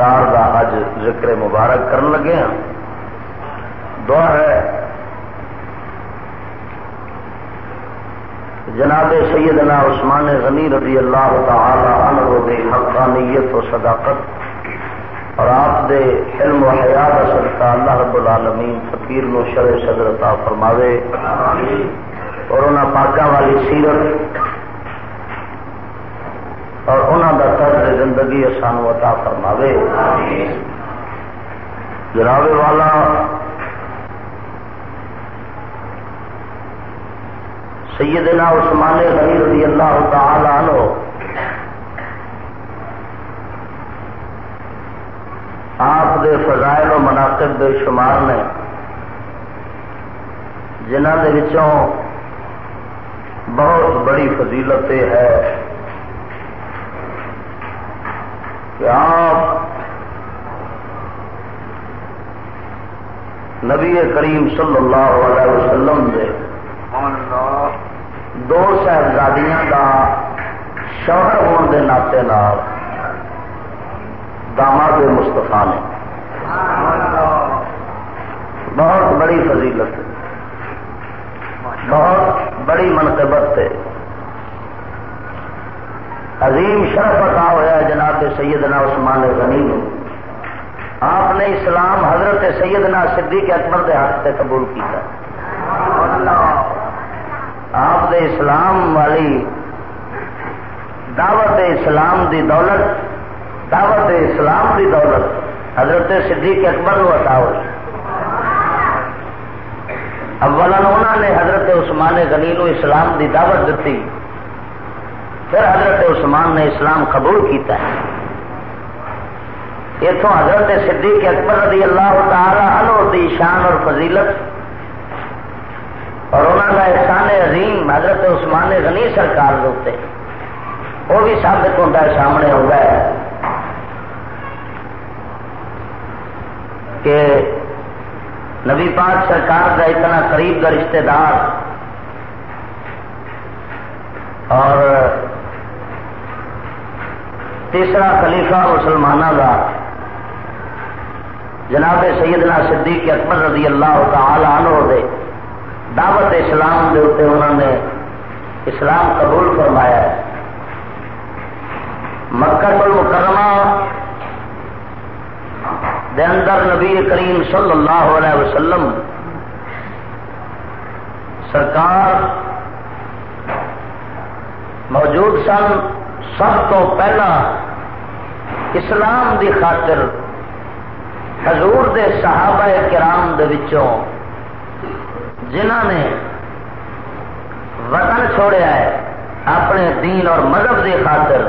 سرکار دا اج ذکر مبارک کرن لگے ہیں دعا ہے۔ جناب سیدنا عثمان غنی رضی اللہ تعالی عنہ دے حقانیت و صداقت اور آپ دے علم و حیات صدقہ اللہ رب العالمین فقیر نو شر صدر عطا فرماوے۔ اور انہوں پاکوں والی سیرت اور انہوں کا طرز زندگی سانو عطا فرماوے۔ جناب والا، سیدنا عثمان غنی رضی اللہ تعالی عنہ آپ دے فضائل و مناقب بے شمار نے جنہ دے وچوں بہت بڑی فضیلت ہے۔ کہ آپ نبی کریم صلی اللہ علیہ وسلم دے دو صاحبزادیاں کا شوہر ہونے کے ناطے داماد مستفا نے۔ بہت بڑی فضیلت بہت بڑی منقبت سے عظیم شرف عطا ہوا جناب سیدنا عثمان غنی نے آپ نے اسلام حضرت سیدنا صدیق اکبر کے ہاتھ سے قبول کیا آپ دے اسلام والی دعوت اسلام دی دولت، دعوت اسلام دی دولت حضرت صدیق اکبر نو عطا ہوئی۔ اولا انہوں نے حضرت عثمان غنی نو اسلام دی دعوت دیتی پھر حضرت عثمان نے اسلام قبول کیتا ہے۔ اتوں حضرت صدیق اکبر رضی اللہ تعالی عنہ دی شان اور فضیلت اور انہوں کا احسان عظیم حضرت عثمان غنی سرکار دے وہ بھی ثابت ہوتا ہے، سامنے ہو گیا کہ نبی پاک سرکار کا اتنا قریب کا رشتہ دار اور تیسرا خلیفہ مسلمانوں کا جناب سیدنا صدیق اکبر رضی اللہ تعالی عنہ دے دعوت اسلام دے اتنے انہوں نے اسلام قبول فرمایا ہے۔ مکہ المکرمہ دے اندر نبی کریم صلی اللہ علیہ وسلم سرکار موجود سن۔ سب تو پہلا اسلام دی خاطر حضور دے صحابہ کرام دے وچوں جنہ نے وطن چھوڑیا ہے، اپنے دین اور مذہب دی خاطر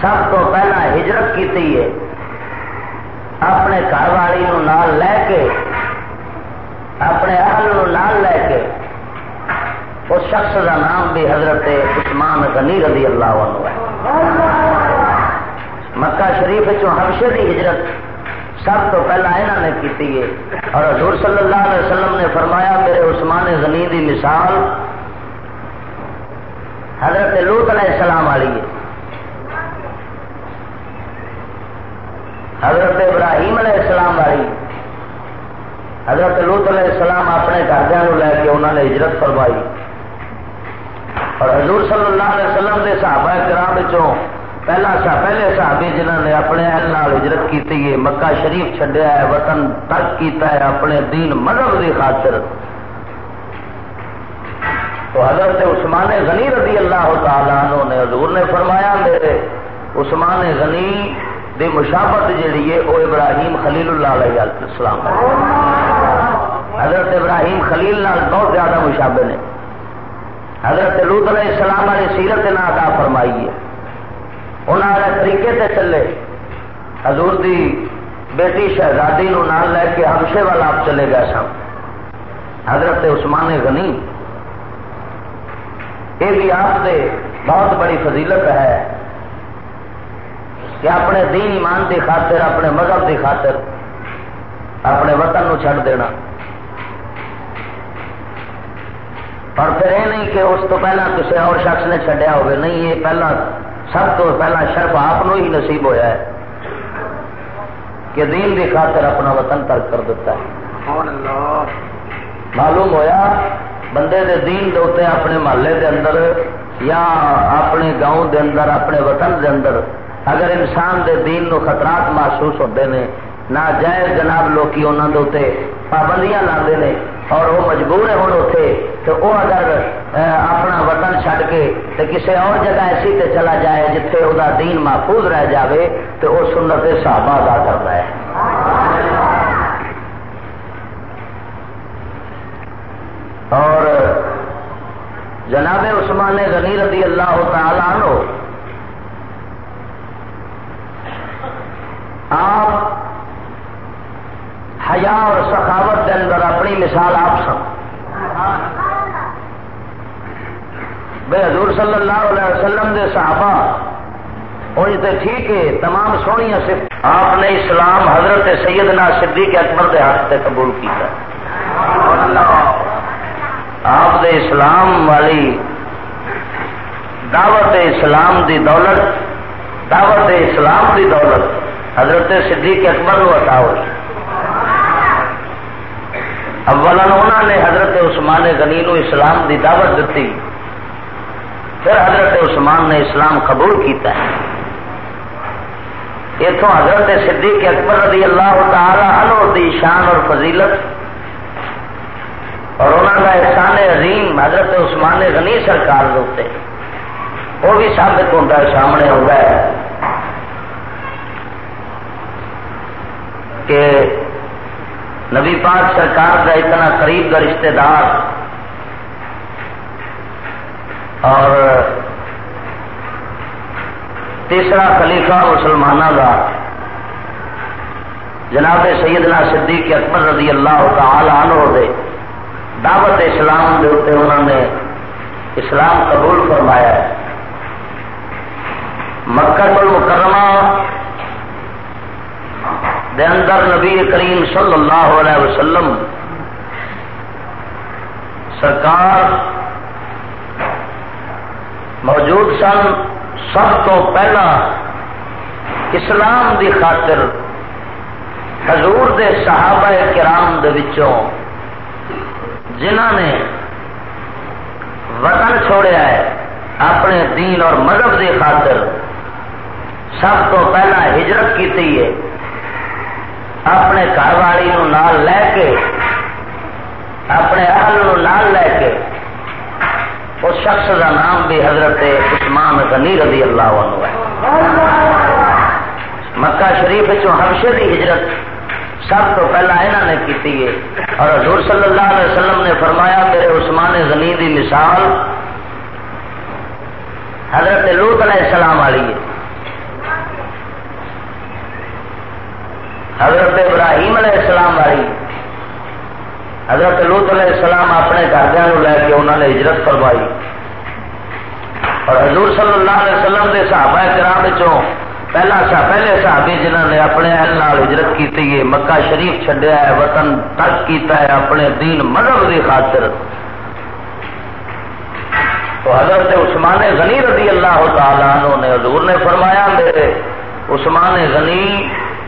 سب تو پہلا ہجرت کی ہے۔ اپنے گھر والی نال لے کے، اپنے اہل نال لے کے، اس شخص کا نام بھی حضرت عثمان غنی رضی اللہ عنہ ہے۔ مکہ شریف ہمشے کی ہجرت سب تو پہلا یہاں نے کی ہے۔ اور حضور صلی اللہ علیہ وسلم نے فرمایا، میرے عثمان غنی کی مثال حضرت لوت علیہ السلام والی ہے۔ حضرت ابراہیم علیہ السلام والی۔ حضرت لوت علیہ السلام اپنے گھر لے کے انہوں نے ہجرت فرمائی۔ اور حضور صلی اللہ علیہ وسلم کے صحابہ کرام پہلا سا پہلے صحابی جنہوں نے اپنے اہل ہجرت کی ہے مکہ شریف چڈیا ہے وطن ترک کیتا ہے اپنے دین مذہب کی خاطر تو حضرت عثمان غنی رضی اللہ تعالیٰ عنہ نے حضور نے فرمایا میرے عثمان غنی دی مشابت جیڑی ہے وہ ابراہیم خلیل اللہ علیہ السلام حضرت ابراہیم خلیل نال بہت زیادہ مشابے نے حضرت لوت علیہ السلام علیہ سیرت نہ ادا فرمائی ہے انہوں نے طریقے سے چلے حضور دی بیٹی شہزادی نو نال لے کے ہمشے والا آپ چلے گئے سن حضرت عثمان غنی یہ بھی آپ سے بہت بڑی فضیلت ہے کہ اپنے دین ایمان کی خاطر اپنے مذہب کی خاطر اپنے وطن نو چھڑ دینا اور پھر یہ نہیں کہ اس تو پہلا کسی اور شخص نے چڈیا ہوگی نہیں یہ پہلا سب تو پہلا شرف آپ ہی نصیب ہویا ہے کہ دین کی خاطر اپنا وطن ترک کر دیتا ہے۔ معلوم ہویا بندے دے دین دے اتنے اپنے محلے دے اندر یا اپنے گاؤں دے اندر اپنے وطن دے اندر اگر انسان دے دین نو خطرات محسوس ہوتے ہیں نہ جائز جناب لوکی انہوں کے پابندیاں لاتے ہیں اور وہ مجبور ہے ہوں اتے تو وہ اگر اپنا وطن چھڈ کے تو کسی اور جگہ ایسی تے چلا جائے جتھے وہ دین محفوظ رہ جاوے تو وہ سنت صحابہ ادا کرتا ہے۔ اور جناب عثمان غنی رضی اللہ تعالی عنہ، آپ حیا اور سخاوت کے اندر اپنی مثال آپ سن۔ بے حضور صلی اللہ علیہ وسلم دے صحابہ وہ تو ٹھیک ہے، تمام سونی صرف آپ نے اسلام حضرت سیدنا صدیق اکبر کے ہاتھ سے قبول کیا آپ دے اسلام والی دعوت اسلام دی دولت، دعوت اسلام دی دولت حضرت صدیق اکبر کو عطا ہوئی۔ اولا انہوں نے حضرت عثمان غنی نو اسلام دی دعوت دیتی پھر حضرت عثمان نے اسلام قبول کیتا ہے۔ اتوں حضرت صدیق اکبر رضی اللہ تعالی عنہ دی شان اور فضیلت اور انہوں کا احسان عظیم حضرت عثمان غنی سرکار ہوتے وہ بھی ثابت ہوتا ہے، سامنے ہو گیا کہ نبی پاک سرکار کا اتنا قریب کا رشتے دار اور تیسرا خلیفہ مسلمانوں کا جناب سیدنا صدیق اکبر رضی اللہ تعالی عنہ دے دعوت اسلام کے اتنے انہوں نے اسلام قبول فرمایا ہے۔ مکہ المکرمہ دے اندر نبی کریم صلی اللہ علیہ وسلم سرکار موجود سن سب تو پہلا اسلام دی خاطر حضور دے صحابہ کرام دے وچوں جنہ نے وطن چھوڑیا ہے، اپنے دین اور مذہب دی خاطر سب تو پہلا ہجرت کی ہے۔ اپنے گھر والی نال لے کے، اپنے اہل نال لے کے، اس شخص کا نام بھی حضرت عثمان غنی رضی اللہ عنہ ہے۔ مکہ شریف ہمشے کی ہجرت سب تو پہلا یہاں نے کی ہے۔ اور حضور صلی اللہ علیہ وسلم نے فرمایا میرے عثمان غنی دی مثال حضرت لوت علیہ السلام والی ہے۔ حضرت ابراہیم علیہ السلام والی، حضرت لوت علیہ السلام اپنے گھردوں لے کے انہوں نے ہجرت کروائی اور حضور صلی اللہ علیہ وسلم کے صحابہ کرام پہلا سا، پہلے صحابی جنہوں نے اپنے اہل نال ہجرت کی ہے، مکہ شریف چڈیا ہے، وطن ترک کیتا ہے اپنے دین مذہب کی خاطر۔ تو حضرت عثمان غنی رضی اللہ تعالیٰ عنہ نے حضور نے فرمایا میرے عثمان غنی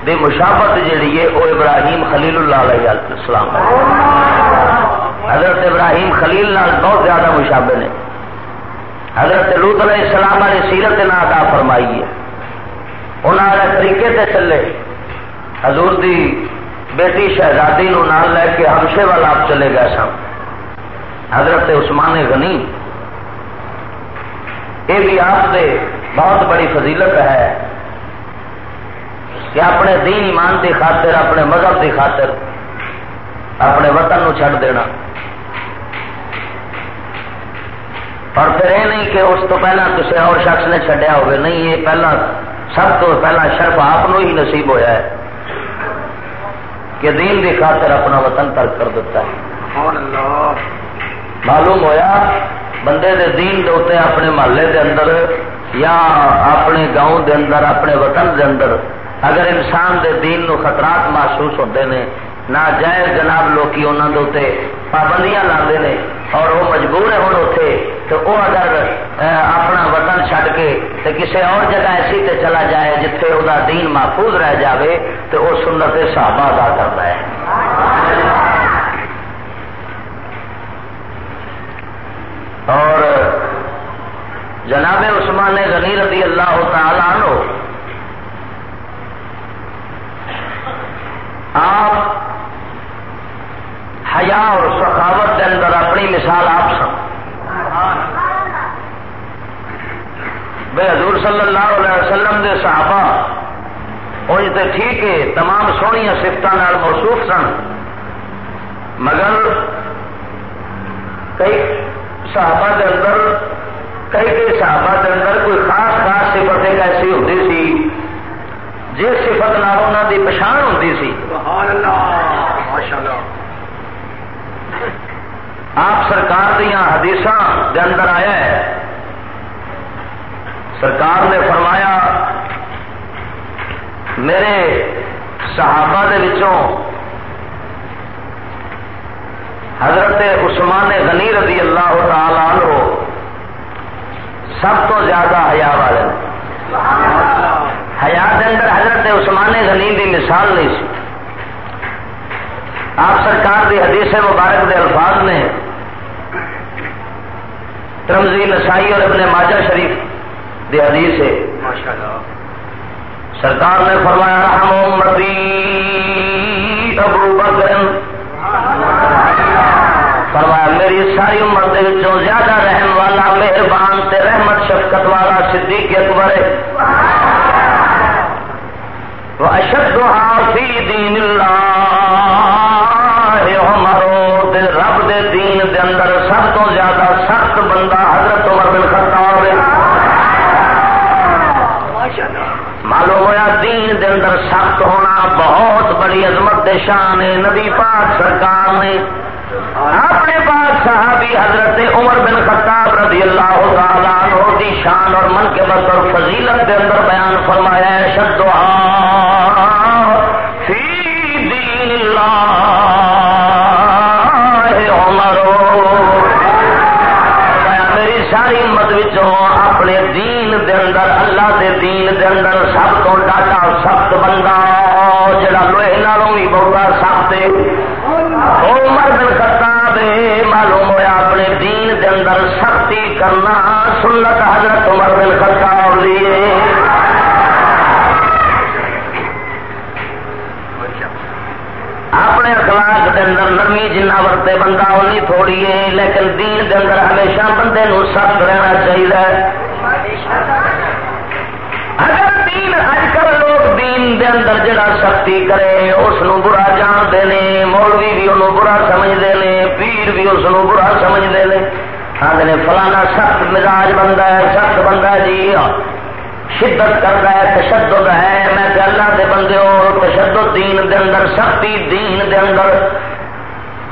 دی مشابت جیڑی ہے وہ ابراہیم خلیل اللہ علیہ السلام۔ حضرت ابراہیم خلیل نال بہت زیادہ مشابے نے۔ حضرت لوت علیہ السلام علیہ سیرت نہ ادا فرمائی ہے۔ انہوں طریقے سے چلے۔ حضور دی بیٹی شہزادی نو نال لے کے ہمشے والا آپ چلے گئے سن۔ حضرت عثمان غنی۔ یہ بھی آپ سے بہت بڑی فضیلت ہے۔ کہ اپنے دین ایمان کی خاطر اپنے مذہب کی خاطر اپنے وطن نو چھڈ دینا۔ اور پھر یہ نہیں کہ اس تو پہلا کسی اور شخص نے چڈیا ہوگا نہیں یہ پہلا سب تو پہلا شرف آپ ہی نصیب ہویا ہے کہ دین کی خاطر اپنا وطن ترک کر دیتا ہے۔ معلوم ہویا بندے دے دین دے اتنے اپنے محلے دے اندر یا اپنے گاؤں دے اندر اپنے وطن دے اندر اگر انسان دے دین نو خطرات محسوس ہوتے ہیں ناجائز جناب لوکی انہوں کے پابندیاں لاتے ہیں اور وہ مجبور ہے ہوں اتے تو وہ اگر اپنا وطن چھڈ کے تے کسی اور جگہ ایسی تے چلا جائے جتھے وہ دین محفوظ رہ جاوے تو وہ سنت صحابہ ادا کرتا ہے۔ اور جناب عثمان غنی رضی اللہ تعالی عنہ آپ حیا اور سخاوت کے اندر اپنی مثال آپ سن۔ بے حضور صلی اللہ علیہ وسلم دے صحابہ وہ تو ٹھیک ہے، تمام سویا سفت موصوف سن۔ مگر کئی صحابہ کے اندر، کئی کئی صحابہ کے اندر کوئی خاص خاص سفت ایسی ہوتی جس سفت نال انہوں کی پچھان ہوتی سی۔ آپ سرکار دیا حدیث کے اندر آیا ہے۔ سرکار نے فرمایا میرے صحابہ دے وچوں حضرت عثمان غنی رضی اللہ تعالی عنہ سب تو زیادہ حیا والے۔ حیات اندر حضرت عثمان غنی کی مثال نہیں سی۔ آپ سرکار کی حدیث مبارک دے الفاظ نے ترمزی نسائی اور اپنے ماجا شریف دی حدیث ہے۔ سرکار نے فرمایا رحم امتی ابو بکر۔ فرمایا میری ساری عمر دے جو زیادہ رحم والا مہربان تے رحمت شفقت والا صدیق اکبر ہے۔ اشد فی دین اللہ عمر رب دے دین دے اندر سب تو زیادہ سخت بندہ حضرت عمر بن خطاب ہے۔ معلوم ہوا دین دے اندر سخت ہونا بہت بڑی عظمت دے شان ہے۔ نبی پاک سرکار نے اپنے پاس صحابی حضرت عمر بن خطاب رضی اللہ تعالیٰ عنہ دی شان اور من کے بس اور فضیلت کے اندر بیان فرمایا ہے، شد فی دین اللہ اپنے دین دے اندر، اللہ دے دین دے اندر سب تو ڈاٹا سخت بندہ، جڑا لوہے نالوں بھی بہت سخت عمر بن خطاب معلوم ہوا اپنے دین دے اندر سختی کرنا سنت حضرت عمر بن خطاب لیے اپنے اخلاق دے اندر نرمی جنہ ورتے بندہ اونی تھوڑی ہے، لیکن دین دے اندر ہمیشہ بندے نو سخت رہنا چاہیے۔ اگر دین اج کل لوگ دین دے اندر جڑا سختی کرے اس برا جانتے ہیں مولوی بھی انہوں برا سمجھتے ہیں پیر بھی اس برا سمجھتے ہیں آدھے فلانا سخت مزاج بندہ ہے، سخت بندہ ہے جی۔ شدت کرتا ہے، تشدد ہے۔ میں کہ اللہ دے بندے ہو، تشدد دین دے اندر، سختی دین دے اندر۔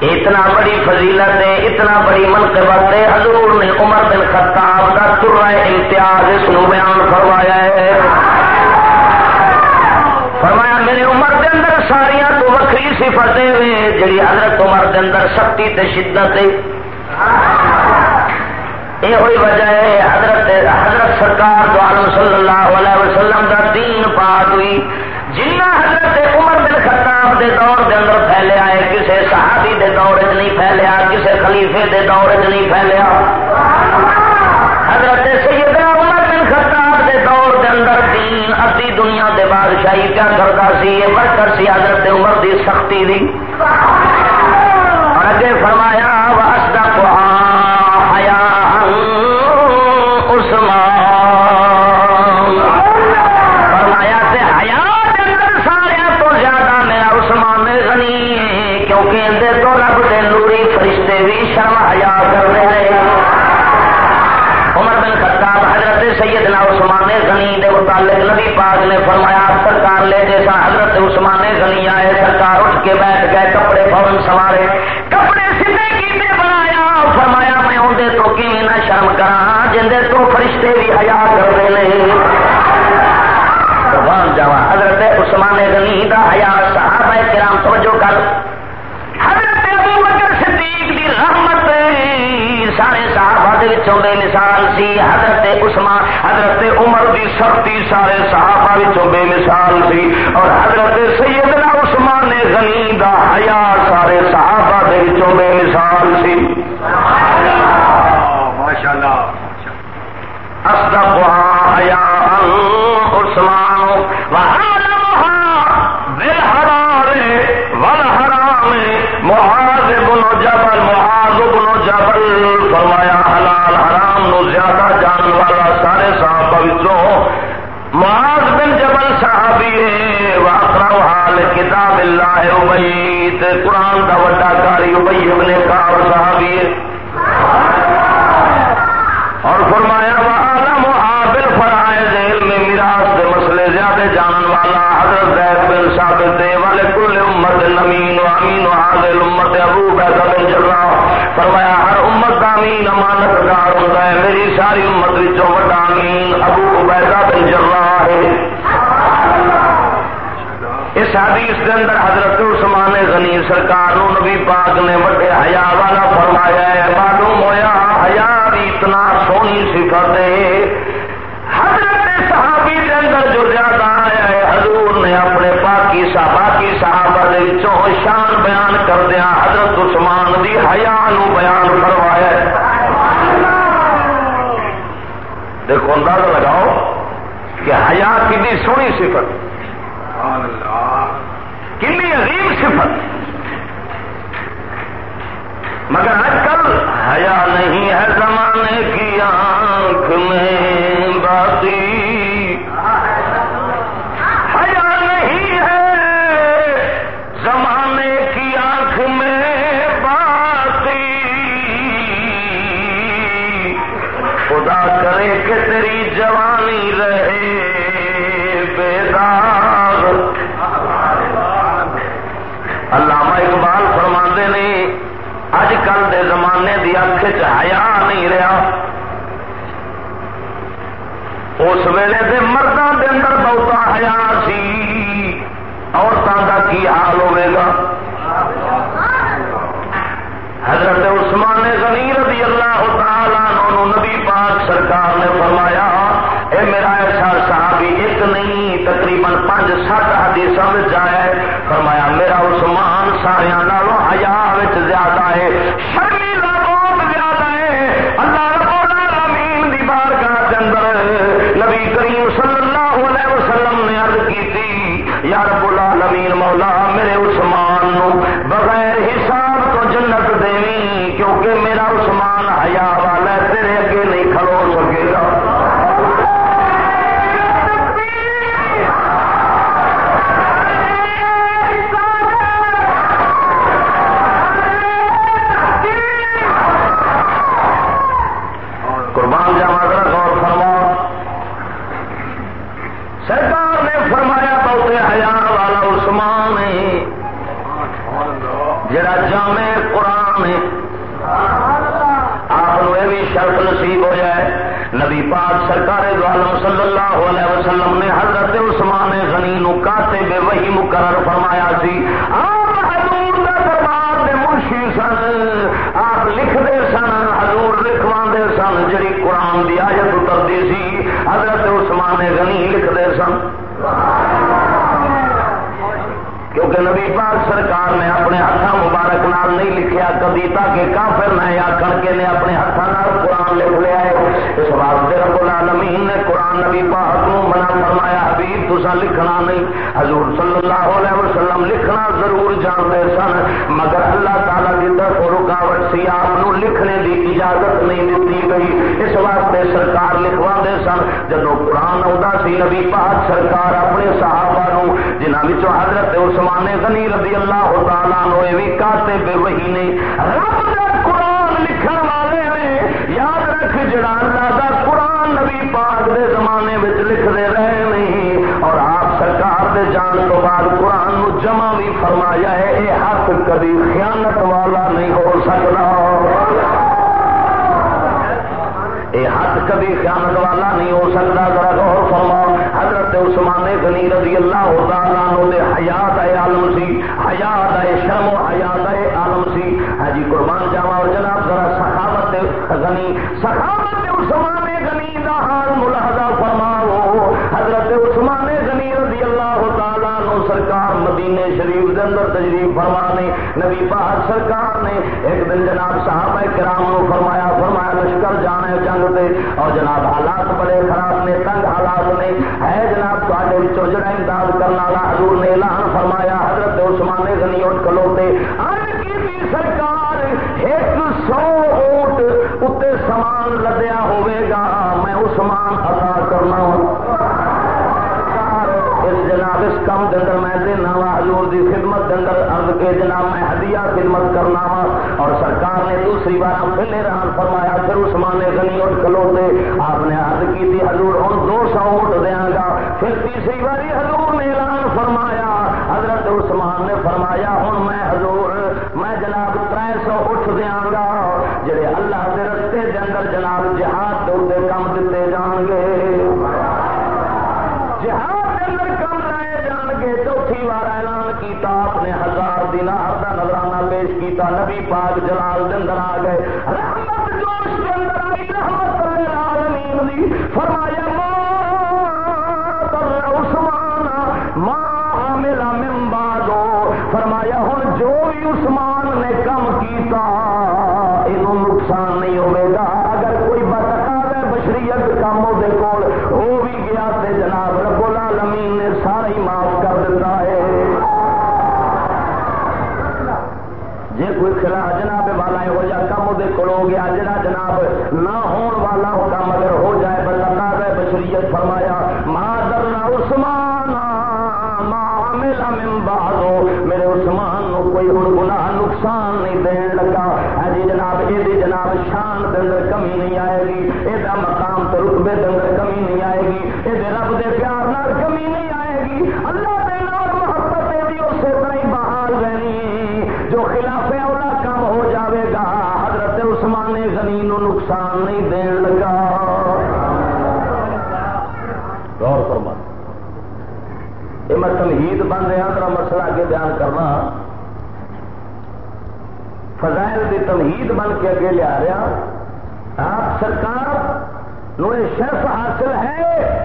اتنا بڑی فضیلت ہے، اتنا بڑی منقبت ہے۔ حضور نے عمر بن خطاب کا ترا امتیاز اس کو بیان فرمایا ہے۔ فرمایا، میرے عمر دے اندر ساریا تو وکری صفتیں جڑی حضرت عمر دے اندر سختی تے شدت یہ ہوئی وجہ ہے، حضرت حضرت سرکار تو عالم صلی اللہ علیہ وسلم کا دین پاک ہوئی۔ جنہ حضرت عمر بن خطاب دے دور دے اندر پھیلیا ہے کسے صحابی دے دور چ نہیں پھیلیا کسے خلیفے دے دور چ نہیں پھیلیا حضرت بادشاہی کیا کرتا سی؟ یہ برکت سی حضرت عمر دی سختی دی۔ اور اگے فرمایا کے بیٹھ گئے، کپڑے فورن سوارے کپڑے سیدھے کیتے بنایا، فرمایا میں اندر تو کی نہ شرم کرا جندے تو فرشتے بھی حیا کرتے نہیں ہیں قربان حضرت عثمان غنی دا حیا صحابہ کرام توجہ کر حضرت ابو بکر صدیق دی رحمت سارے صحابہ دے وچوں بے مثال سی حضرت عثمان حضرت عمر دی سختی سارے صحابہ وچوں بے مثال سی اور حضرت سیدنا عثمان غنی دا حیا سارے صحابہ دے وچوں بے مثال سی۔ ماشاءاللہ۔ اصدقها حیاء عثمان وعالمها بالحرار والحرام معاذ بن جبل معاذ بن جبل فرمایا، حلال حرام نو زیادہ جان والا سارے صاحب پوتروں معاذ بن جبل صحابی ہے واقرا حال کتاب اللہ ابئی قرآن کا وڈا کاری ابئی ابن کعب صحابی ہے۔ اور فرمایا عالم عابل فرائض علم میراث کے مسئلے زیادہ جانن والا حضرت زید بن ثابت دے، والے کل امت نمین و امین و حاضر امت ابو بیضا بن جراح۔ فرمایا، ہر امت کا امین امانت دار ہوتا ہے، میری ساری امت وچوں بڑا امین ابو بیضا بن جراح ہے۔ اس حدیث کے اندر حضرت عثمان غنی سرکار نو نبی پاک نے وڈے حیا والا فرمایا ہے۔ معلوم ہویا، حیا بھی اتنا سونی صفت ہے۔ کے اندر زیادہ آیا ہے۔ حضور نے اپنے پاکی صحابہ کی صحابہ دے وچوں شان بیان کر دیا۔ حضرت عثمان دی حیا نو بیان فرمایا ہے۔ دیکھو، اندازہ لگاؤ کہ حیا کتنی سونی صفت؟ سبحان اللہ کتنی عظیم صفت؟ مگر آج کل حیا نہیں ہے، زمانے کی آنکھ حیا والا تیرے اگے نہیں دے سن جڑی قرآن دی آیت نال نہیں لکھیا، کبھی تاکہ کافر نہ آخر کے نے اپنے ہاتھوں قرآن لکھ لیا ہے۔ اس واسطے رب العالمین نے قرآن نبی پاک نو منع فرمایا، حبیب تسا لکھنا نہیں۔ حضور صلی اللہ علیہ وسلم لکھنا ضرور جانتے سن، مگر اللہ تعالیٰ کی طرف رکاوٹ سی، آپ لکھنے کی اجازت نہیں دیتی گئی۔ اس واسطے سرکار لکھوا دے سن جب قرآن آتا سی، نبی پاک سرکار اپنے صحابہ جنہوں حضرت عثمان غنی رضی اللہ تعالیٰ بھی کاتے بے وہی نے رب قرآن لکھن والے نے، یاد رکھ جڑا اللہ دا قرآن نبی پاک دے زمانے میں لکھتے رہے نہیں اور آپ سرکار دے جان تو بعد قرآن نو جمع بھی فرمایا ہے یہ حق کبھی خیانت والا نہیں ہو سکتا۔ یہ ہاتھ کبھی خیانت والا نہیں ہو سکتا، ذرا غور فرماؤ۔ حضرت عثمان غنی رضی اللہ تعالیٰ دے حیات اے عالم سی، حیات اے شرم و حیات اے عالم سی۔ ہاں جی قربان جاوا اور جناب ذرا سخاوت غنی، سخاوت عثمان غنی دا حال ملاحظہ فرماؤ۔ حضرت عثمان غنی رضی اللہ تعالیٰ نو سرکار مدینے شریف دے اندر تجریف فرمانے، نبی پاک سرکار نے ایک دن جناب صحابہ کرام نو فرمایا فرمایا لشکر جانا ہے جنگ دے اور جناب حالات بڑے خراب نے، تنگ حالات نے۔ ہے جناب تے جڑا امداد کرنے والا حضور نے اعلان فرمایا، حضرت عثمان غنی اٹھ کلوتے کی سرکار ایک سو اونٹ اتنے سامان لدیا ہوئے گا، میں عثمان ادا کرنا ہوں۔ جناب اس کام کے اندر میں دینا وا حضور دی خدمت کے اندر ارد کے جناب میں ہدیہ خدمت کرنا وا اور سرکار نے دوسری بار پہلے ران فرمایا پھر عثمان غنی اٹھ کھلوتے آپ نے عرض کی تھی حضور ہوں دو سو اٹھ دیا گا۔ پھر تیسری باری حضور نے اعلان فرمایا۔ حضرت عثمان نے فرمایا ہوں میں حضور، میں جناب تر سو اٹھ دیا گا۔ جڑے اللہ کے رستے کے اندر جناب جہاد کے کام دیتے جان گے۔ جہاد؟ نظرانہ پیش کیتا، نبی پاک جلال دن آ گئے۔ رحمت جوش کے اندر آئی رحمت العالمین دی۔ فرمایا عثمان ماں میرا ممبا دو فرمایا ہوں جو بھی عثمان نے کم کیتا یہ نقصان نہیں ہوگا اگر کوئی بتکا ہے بشریت کام وہ بھی گیا جناب رب العالمین نے کم گیا۔ جڑا جناب، نہ ہون والا ہو کام اگر ہو جائے بندہ نہ رہے بشریت فرمایا ماں درنا عثمان ماں میلا میرے عثمان نو کوئی ہوں گناہ، نقصان نہیں دین لگا۔ ہاں جی جناب یہ جناب شان کے اندر کمی نہیں آئے گی۔ یہ مقام تو رقبے کے اندر کمی نہیں آئے گی۔ یہ رب دے پیار کمی نہیں آئے گی۔ اللہ نقصان نہیں دین لگا۔ غور فرما۔ یہ میں تمہید بن رہا ہاں، میرا مسئلہ اگے بیان کرنا۔ فضائل کی تمہید بن کے اگے لیا رہا۔ آپ سرکار نو شرف حاصل ہے۔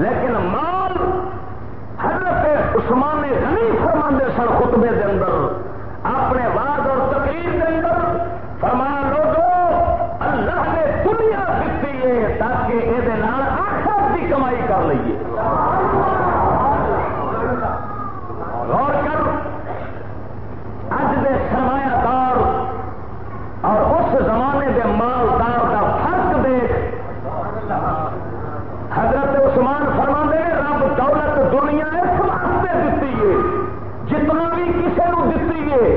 لیکن مال حضرت عثمان غنی فرماندے سن خطبے دے اندر اپنے واد اور تقریر کے اندر فرمایا لوگوں اللہ نے دنیا دیتی ہے تاکہ یہ آخرت کی کمائی کر لیے غور کر اج دے سرمایہ دار اور اس زمانے دے مالدار کا فرق دیکھ حضرت عثمان فرما دے رب دولت دنیا اس واسطے دیتی ہے جتنا بھی کسی نو دیتی ہے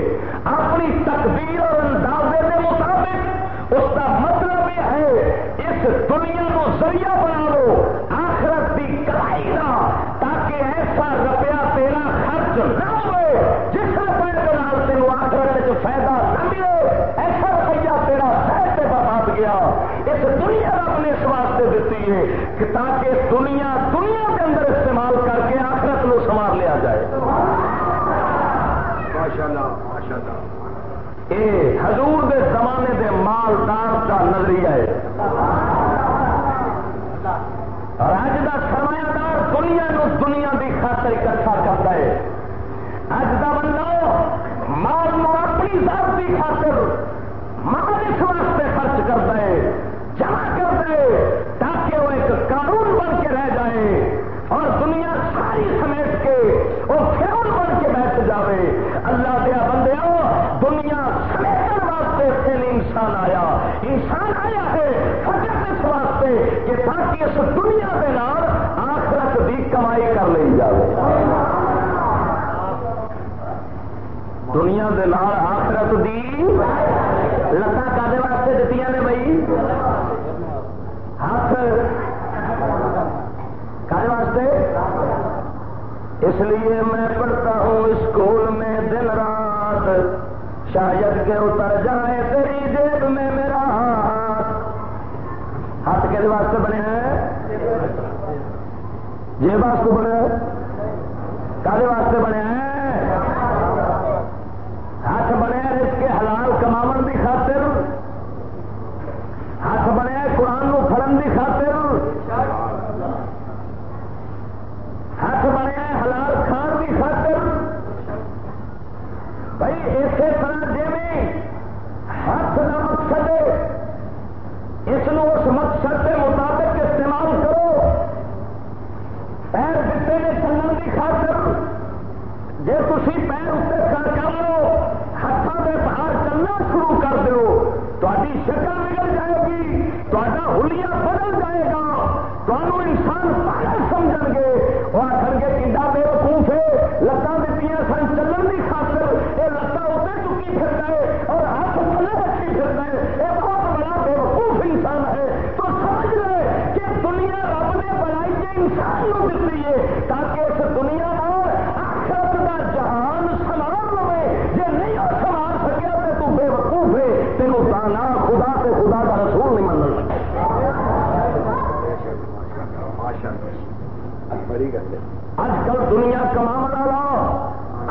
اپنی تقدیر اور اندازے کے مطابق اس کا مطلب یہ ہے اس دنیا کو ذریعہ بنا لو آخرت کی کڑائی کا تاکہ ایسا روپیہ تیرا خرچ نہ ہوئے جس روپئے کے نام تین آخرت فائدہ نہ ملے ایسا روپیہ تیرا سہ سے برباد گیا اس دنیا رب نے اس واسطے دیتی ہے کہ تاکہ دنیا دنیا کے اندر استعمال کر کے آخرت کو سنوار لیا جائے اے حضور دے زمانے دے مالدار کا نظریہ ہے اور اج کا سرمایہ دار دنیا نو دنیا کی خاطر اکٹھا کرتا ہے اج کا بندہ مال انسان آیا ہے فقط اس واسطے کہ اس دنیا کے نام آخرت کی کمائی کر لی جائے دنیا کے نام آخرت کی لتاں کدے واسطے دیتی نے بھائی ہاتھ کدے واسطے اس لیے میں پڑھتا ہوں اسکول میں دن رات شاید کے اتر جائے تیری جیب میں میرا ہاتھ ہاتھ کے واسطے بنے ہیں جیب واسطے بنے کالے واسطے بنے ہیں ہاتھ بنے اس کے حلال کماون کی خاطر ہاتھ بنے قرآن نو فرن کی خاطر ہاتھ بنے حلال کھان کی خاطر بھائی اسی طرح جی ہاتھ کا مقصد اس اس مقصد کے مطابق استعمال کرو پیر دیتے نے چلن کی خاطر جی تھی پیر اتنے کر کر لو ہاتھوں کے باہر چلنا شروع کر دو تاری شکل بگڑ جائے گی تا ہولیا بدل جائے گا تمہوں انسان پاگل سمجھ گے وہ آخر گے کنڈا بے وقوف ہے لتان دیتی سن چلن کی خاطر یہ لتان اتنے چکی پھرتا ہے اور ہاتھ تھلے رکھی پھرتا ہے یہ بہت بڑا بے وقوف انسان ہے تو سمجھ لے کہ دنیا رب نے بنائی کے انسان کو دیتی ہے تاکہ اس دنیا میں آخرت کا جہان سوار لو جی نہیں وہ سوار سکیا تو تو بے وقوف ہے تینوں دانا خدا سے خدا کا رسول نہیں من لگا اج کل دنیا کما والا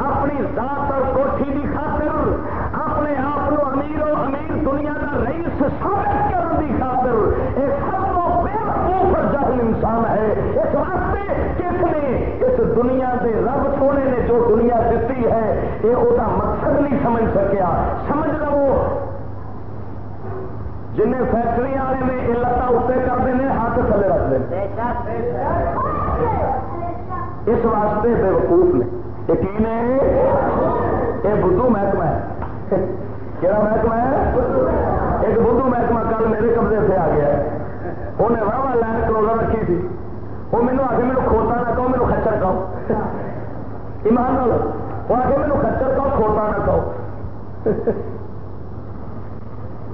اپنی ذات اور کوٹھی کی خاطر اپنے آپ کو امیر و امیر دنیا کا رئیس ثابت کرنے کی خاطر یہ سب کو بے وقوف اور جہل انسان ہے اس واسطے کس نے اس دنیا کے رب سونے نے جو دنیا دیتی ہے یہ وہ مقصد نہیں سمجھ سکیا۔ سمجھ لو۔ جن فیکٹری والے نے یہ لتا اتنے کرتے ہیں ہاتھ تھلے رکھتے اس واسطے بے وقوف نے۔ یقین ہے یہ بدھو محکمہ ہے۔ کہڑا محکمہ ہے؟ ایک بدھو محکمہ کل میرے قبضے سے آ گیا ہے۔ انہیں واہ واہ لائن کلوزر رکھی تھی۔ وہ مینو آ کے میرے کھوتا نہ کہو میرے خچر کہو ایمان نال وہ آ کے میرے خچر کہو کھوتا نہ کہو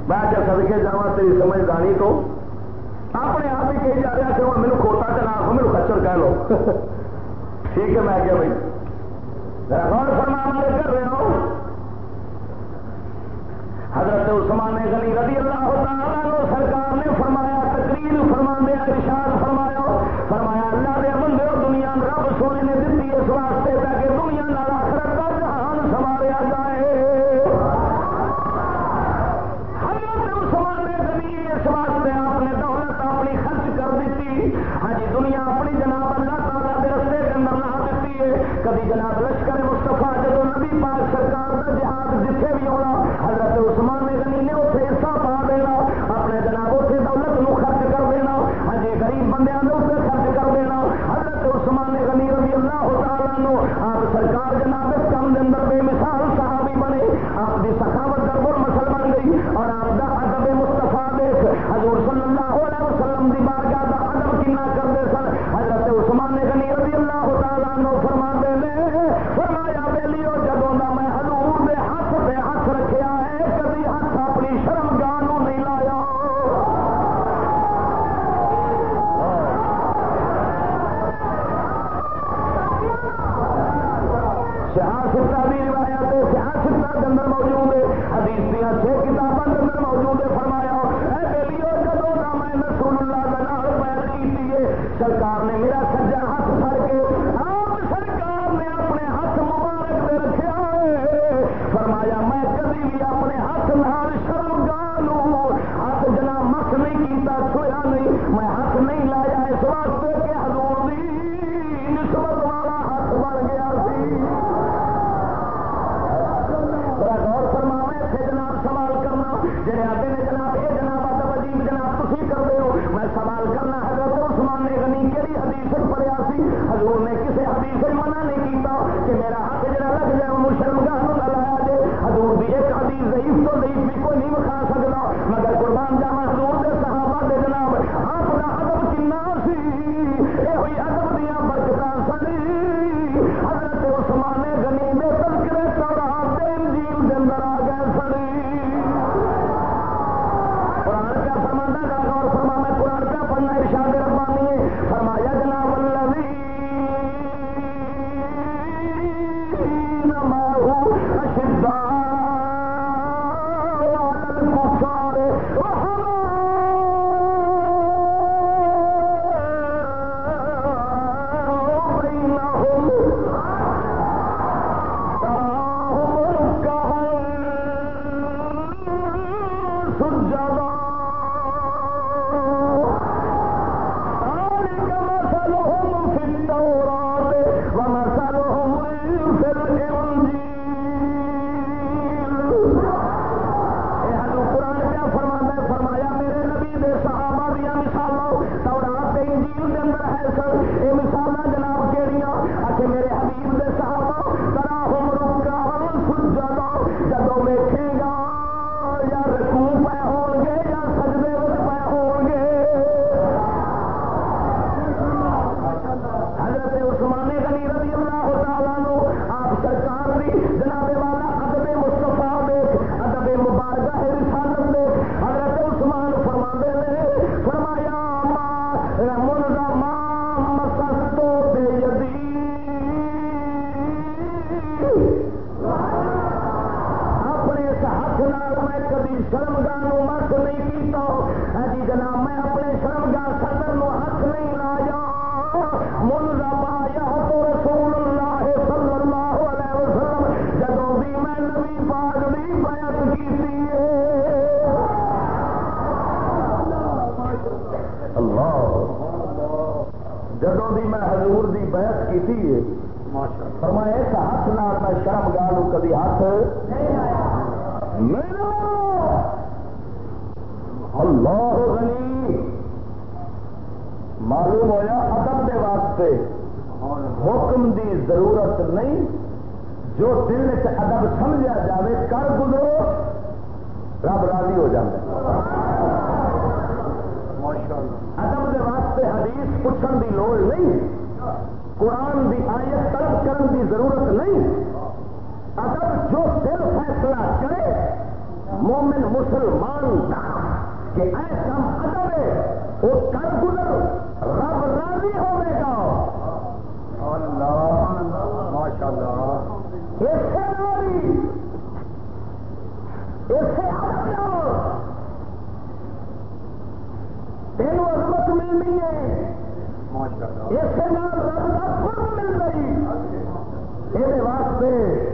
میں کیا سدکے جا تیری سمجھداری تو اپنے آپ ہی کہی جا رہا کہ میرے کھوتا چلا آخو میرے خچر کہہ لو ٹھیک ہے میں کیا بھائی غور فرما ہمارے کر رہے ہو حضرت عثمان غنی رضی اللہ تعالیٰ سرکار نے فرمایا تقریر فرما دیا ارشاد فرمایا رب سونے نے دتی اس واسطے تعالیٰ آپ سرکار جناب کم کام کے اندر بے مثال صحابی بنے، آپ کی سخاوت دربر مسل بن گئی اور سرکار نے میرا سجا ہاتھ پھڑ کے پھر منع نہیں کیتا کہ میرا حق جا لگ جائے وہ شرمگاہ نہ لایا جائے حضور بھی ایک حدیث ضعیف تو ضعیف بھی کوئی نہیں وکھا سکدا۔ مگر قربان جاواں حضور دے صحابہ دے جناب، آپ کا ادب کنا سی؟ کی فرمایا ایسا ہاتھ نہ آتا شرم گار کبھی ہاتھ نہیں اللہ غنی۔ معلوم ہوا ادب کے واسطے۔ حکم دی ضرورت نہیں۔ جو دل سے ادب سمجھا جاوے کر گزرو۔ رب راضی ہو جائے ادب کے واسطے حدیث پوچھنے کی لوڑ نہیں۔ قرآن دی آیت طلب کرن کی ضرورت نہیں۔ اگر جو دل فیصلہ کرے مومن مسلمان کا کہ ایسا ادب ہے وہ کر گزر رب راضی ہوئے گا۔ اللہ ماشاء اللہ اسے راضی اسے تینوں عظمت ملنی ہے۔ اسے نام رب گی یہ واسطے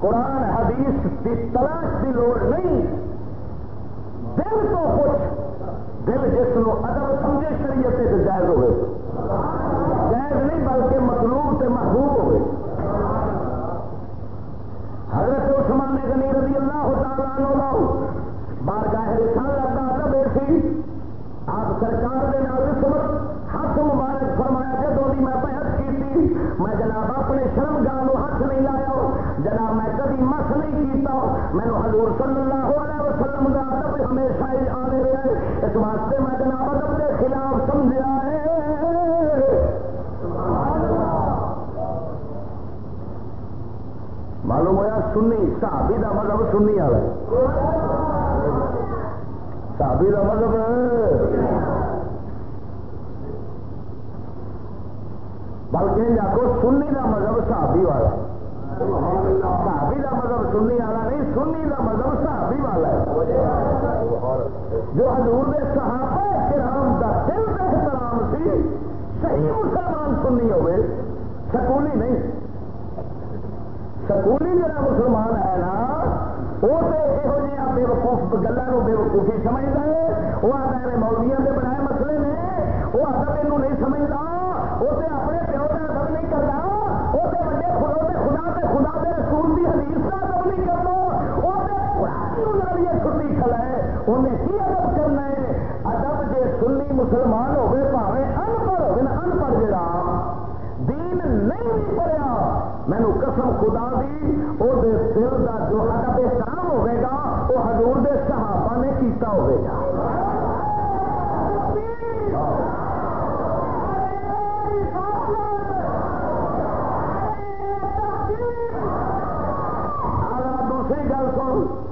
قرآن حدیث کی تلاش کی لوڑ نہیں۔ دل تو کچھ دل جس کو ادب سمجھے شریعت سے جائز ہوئے۔ جائز نہیں بلکہ مطلوب سے محبوب ہوئے۔ حضرت عثمان غنی رضی اللہ تعالیٰ بار کا رسالت کا ادب ایسی آپ سرکار کے نام اس وقت ہاتھ مبارک فرمایا کہ دو میں میں جناب اپنے شرم گاہ ہاتھ نہیں لایا، جناب میں کبھی مس نہیں کیتا میں حضور صلی اللہ علیہ وسلم کا ادب ہمیشہ ہی آنے رہے اس واسطے میں جناب ادب کے خلاف سمجھا ہے۔ معلوم ہوا سنی سابی کا مطلب سنی والا سابی کا مطلب بلکہ یا کو سنی کا مذہب صحابی والا صحابی کا مذہب سنی والا نہیں، سنی کا مذہب صحابی والا ہے۔ جو حضور نے صحابہ کرام کا دل کا احترام سی، صحیح مسلمان سنی ہوئے سکولی نہیں۔ سکولی جڑا مسلمان ہے نا وہ تو یہو جہاں بے وقوف گلوں بے وقوفی سمجھتا ہے۔ وہ آتا ہے مولویا کے بنائے مسئلے نے وہ آتا تینوں نہیں سمجھتا وہ تو اپنے انہیں کی ادب کرنا ہے۔ ادب جی سنی مسلمان ہوگئے پاوے ان پڑھ ہوگی نا ان پڑھ جڑا دین نہیں بھی پڑھیا مینو قسم خدا دی، او دے سر جو ادب احترام ہوے گا وہ حضور دے صحابہ نے کیتا ہوے گا۔ دوسری گل سن۔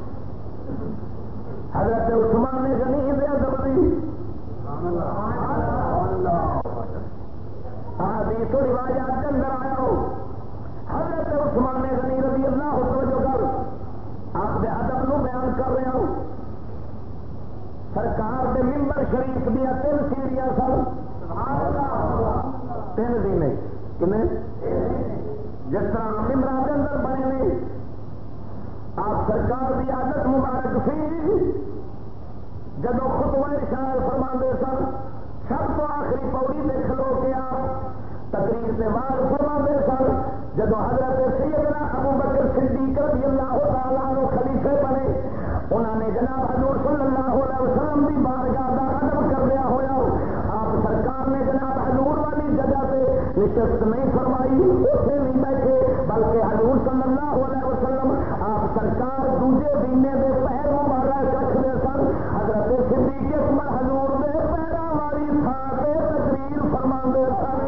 نشست نہیں فرمائی، اسے نہیں بیٹھے، بلکہ حضور صلی اللہ علیہ وسلم آپ سرکار دوجے بینے کے پیر مبارک رکھتے سن۔ حضرت صدیق اکبر حضور دے پیروں والی تھان سے تقریر فرما سن۔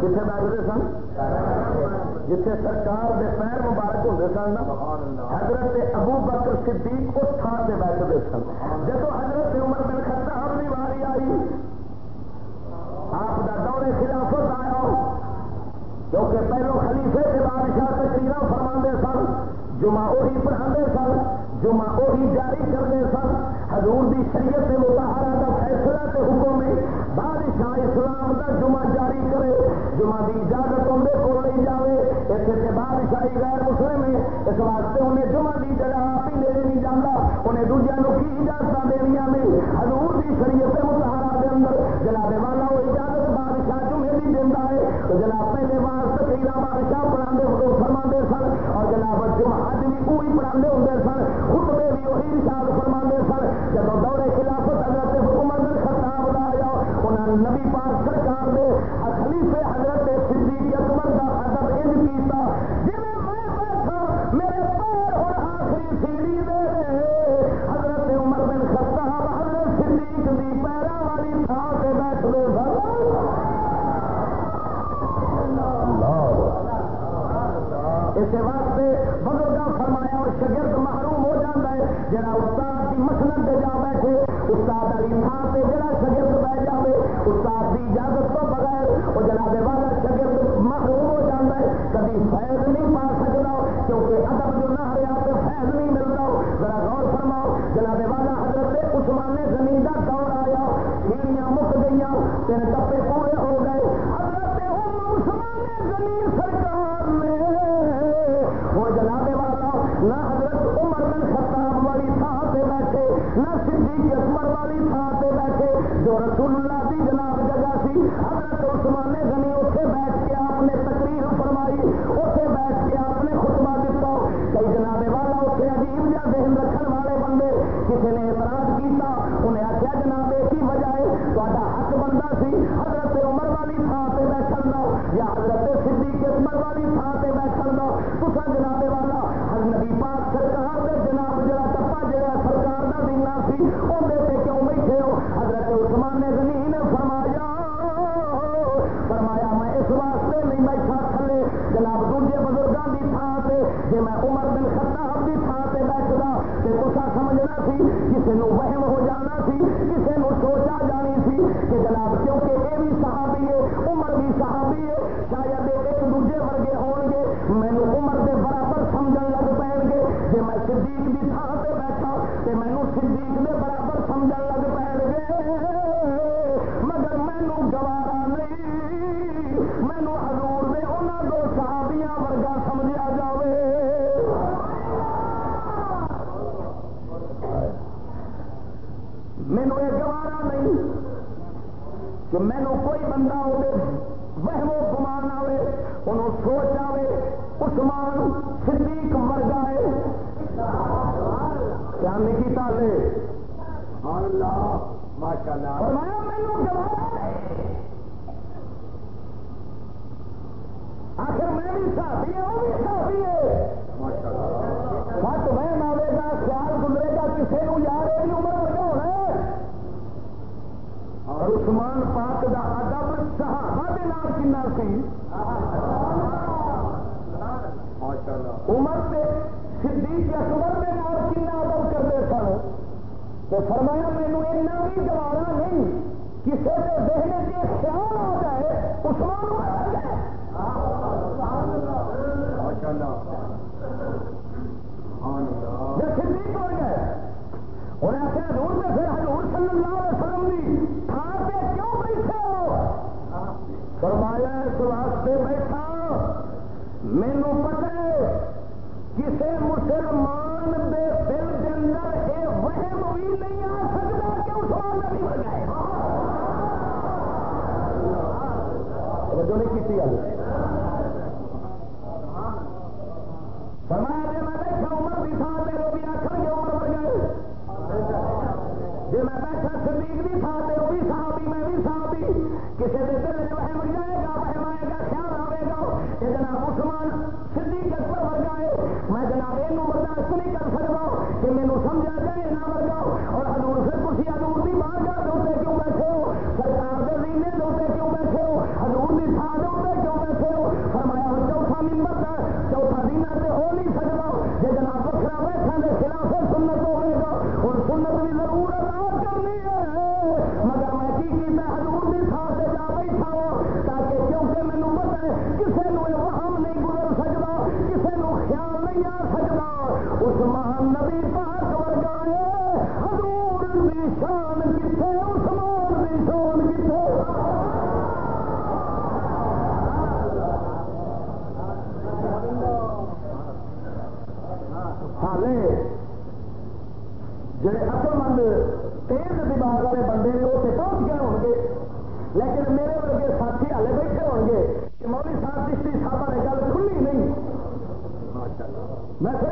کتنے بیٹھتے سن؟ جتنے سرکار دے پیر مبارک ہوتے سن حضرت ابو بکر صدیق اس تھان سے بیٹھتے سن۔ جب حضرت سن جمعہ وہی جاری کرتے سن۔ حضور دی شریعت مظاہرہ کا فیصلہ کے حکم میں بادشاہ اسلام کا جمعہ جاری کرے۔ جمعہ کی اجازت اندر کو لے جائے اتنے بادشاہی غیر مسلم ہے۔ اس واسطے انہیں جمعہ کی جگہ آپ ہی لے نہیں جانا انہیں دوجے کی اجازت دنیا میں؟ حضور کی شریعت مظاہرہ کے اندر جناب والا وہ اجازت بادشاہ جمعے بھی دینا ہے۔ جناب پہلے بار تقریر بادشاہ پڑھا فرما سن اور جناب جمعہ بھی وہی پڑھا ہوں سن، خطبے بھی وہی رشاد فرما سن۔ جب دورے خلافت حضرت حکومت خطاب لایا انہوں نے نبی پاک سرکار دے خلیفے حضرت صدیق اکبر کا ادب انج کیتا۔ جی ہو جہاں استاد کی مسلط سے جا بیٹھے، استاد علی تھان سے جڑا شگرد بیٹھ جائے استاد کی اجازت تو بغیر وہ جناب والا شگرد محروم ہو جاتا ہے۔ کبھی فیض نہیں پا سکتا کیونکہ ادب جو نہ ہریا تو فیض نہیں ملتا ذرا غور فرماؤ، جناب والا حضرت عثمان زمین کا دور آیا سیڑیاں مک گئی تین ٹپے پورے نہ صدیق اکبر والی تھان سے بیٹھے جو رسول اللہ کی جناب جگہ سی، حضرت عثمان غنی اتنے بیٹھ کے آپ نے تقریر فرمائی اتنے بیٹھ کے آپ نے خطبہ دیتا کئی جناب والا اتنے عجیب ذہن رکھنے والے بندے، کسی نے اعتراض کیتا، انہیں آخیا جناب ایک ہی وجہ ہے حق بنتا سی، حضرت عمر والی تھان سے بیٹھن دو یا حضرت صدیق اکبر والی تھان سے بیٹھن دو تصا جناب والا ہر نبی پاک سرکار جناب جڑا ٹپا دینا سی اندر سے کیوں بیٹھے ہو حضرت عثمان نے زمین فرمایا فرمایا میں اس واسطے نہیں بیٹھا تھلے جناب دوجے بزرگوں کی تھان سے جی میں عمر بن خطاب کی تھان سے بیٹھتا تو تصا سمجھنا سی کسی نے وہم ہو جانا سی کسی نے سوچا جانی سی کہ جناب کیونکہ یہ بھی صحابی ہے، عمر بھی صحابی ہے، شاید ایک دوجے ورگے ہون جی میں صدیق کی تھان سے بیٹھا تو مینو صدیق کے برابر سمجھ لگ پے مگر مینو گوارا نہیں۔ مینو حضور نے انہوں دو صحابیاں ورگا سمجھا جا فرمایا مینو گوارا نہیں آخر میں بھی صحابی ہوں وہ بھی صحابی ہے مسلمان عثمان کہ جناب عثمان صدیق اکبر ورگا ہے میں جناب یہ برداشت نہیں کر سکتا کہ مینو سمجھا جائے نہ ورگا اور حضور سے کسی حضور کی باہر جا دوتے کیوں بیٹھے ہو؟ سرکار کے دوتے کیوں بیٹھے ہو؟ حضور کی تھان دوتے کیوں بیٹھے ہو؟ کسی نو نہیں گزر سکتا کسی نو خیال نہیں آ سکتا اس مہان نبی پاک ورگا ہے۔ میں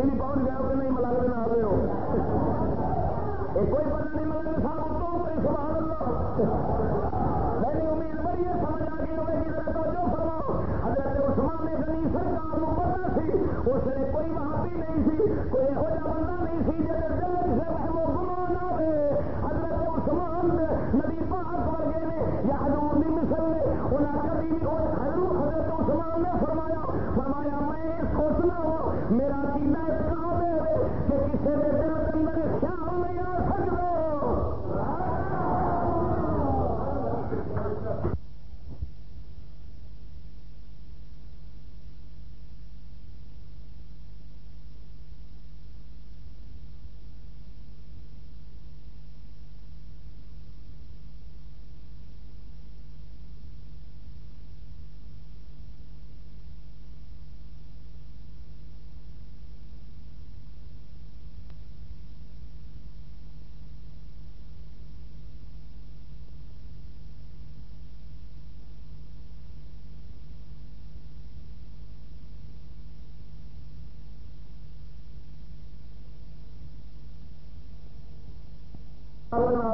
دلی پہنچ گئے کہ نہیں ملال بنا رہے ہو۔ کوئی پتہ نہیں ملال صاحب اتوں پہ سبحان میری امید بڑی ہے، سمجھ آ گئی ہوئے گی ذرا توجہ فرماؤ۔ حضرت عثمان نے غنی سرکار کو پتا سی، اس نے کوئی وہاں بھی نہیں سی، کوئی ہو جا بندہ نہیں سی جب دل سے وہم و گمان آوے۔ حضرت عثمان نے نبی پاک ورگے نے یا حضور دی مثل نے انہاں کبھی بھی حضور حضرت عثمان نے فرمایا میرا عقیدہ کام ہے کہ کسی نے دل اور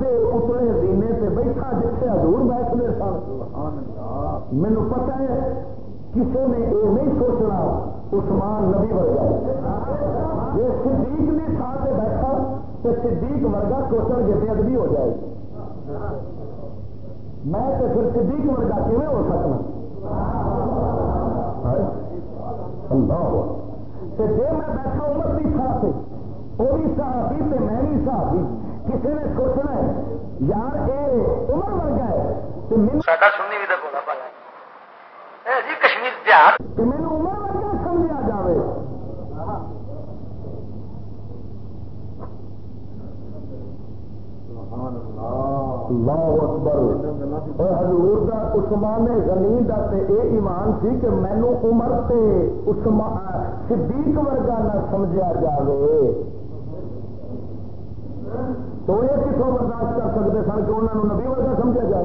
اس واسطے اتنے دینے سے بیٹھا جتنے حضور بیٹھنے سن۔ مینو پتا ہے کسی نے یہ نہیں سوچنا عثمان نبی ورگا۔ یہ صدیق نے ساتھ بیٹھا تو صدیق ورگا سوچن گے بے ادبی ہو جائے۔ میں تو پھر صدیق ورگا کیون ہو سکنا؟ اللہ۔ جی میں بیٹھا عمر کی ساتھ وہ بھی صحابی تے میں بھی صحابی کسی نے سوچنا ہے یار اے عمر ورگا ہے ساڈا سنی بھی تو بولا پایا اے جی کشمیر دیہات کہ مینوں عمر ورگا سمجھا جاوے۔ اللہ اکبر۔ اے حضور دا عثمان غنی دا تے اے ایمان سی کہ مینوں عمر تے عثمان صدیق ورگا نہ سمجھا جاوے۔ تو یہ کتوں برداشت کر سکتے سن کہ انہوں نے نبی ورگا سمجھا جائے۔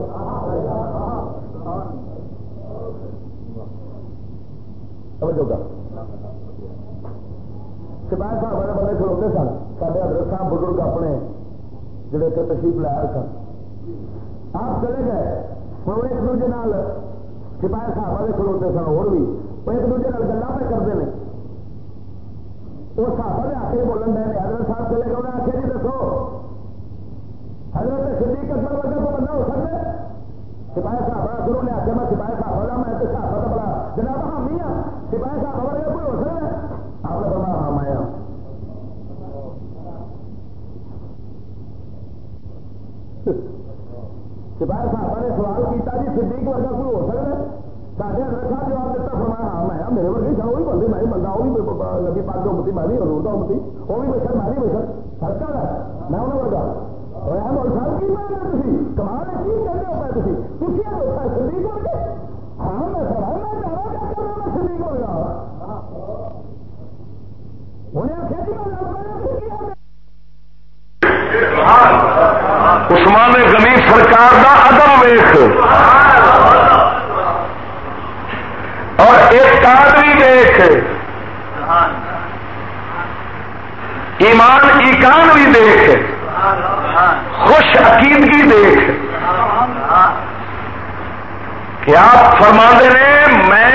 توجہ کر۔ سپاہی صاحب والے بندے کھلوتے سن۔ سارے حضرت صاحب بزرگ اپنے جڑے اتنے تشریف لے آئے سن۔ آپ چلے گئے۔ ہوں ایک دوجے نال سپاہی صاحب والے کھلوتے سن، اور بھی۔ وہ ایک دوجے گلا پہ کرتے ہیں وہ صحابہ نے آ کے بولن دے حضرت صاحب چلے گئے انہیں آخیا جی دسو حضرت صدیق اکبر ورگا تو بندہ ہو سکتا ہے سپاہی صاحب شروع نے آخیا میں سپاہی صاحب والا میں تو صاحب بڑا جناب حامی ہاں سپاہی صاحب ورگا کوئی ہو سکتا ہے؟ آپ نے بڑا ہاں میں ہاں۔ سپاہی صاحب نے سوال کیا جی صدیق ورگا کوئی ہو سکتا ہے؟ سارے حضرت صاحب جواب دیتا فرمایا ہاں میں ہاں، میرے ورگے سن وہی بندے، میں بندہ، وہ بھی نبی پاک امتی میں بھی حضور دا امتی وہ بھی بشر، میں بھی بشر۔ فرق ہے، میں انہوں ورگا۔ مول صاحب کی تھی کمال کی تھی صدیق ہاں میں سوال میں کیا کر رہا میں صدیق انہیں میں عثمان غنی سرکار دا ادب ویخ۔ اور ایک قادری دیکھ ایمان ایکان بھی دیکھ خوش عقیدگی دیکھ۔ کہ آپ فرما نے، میں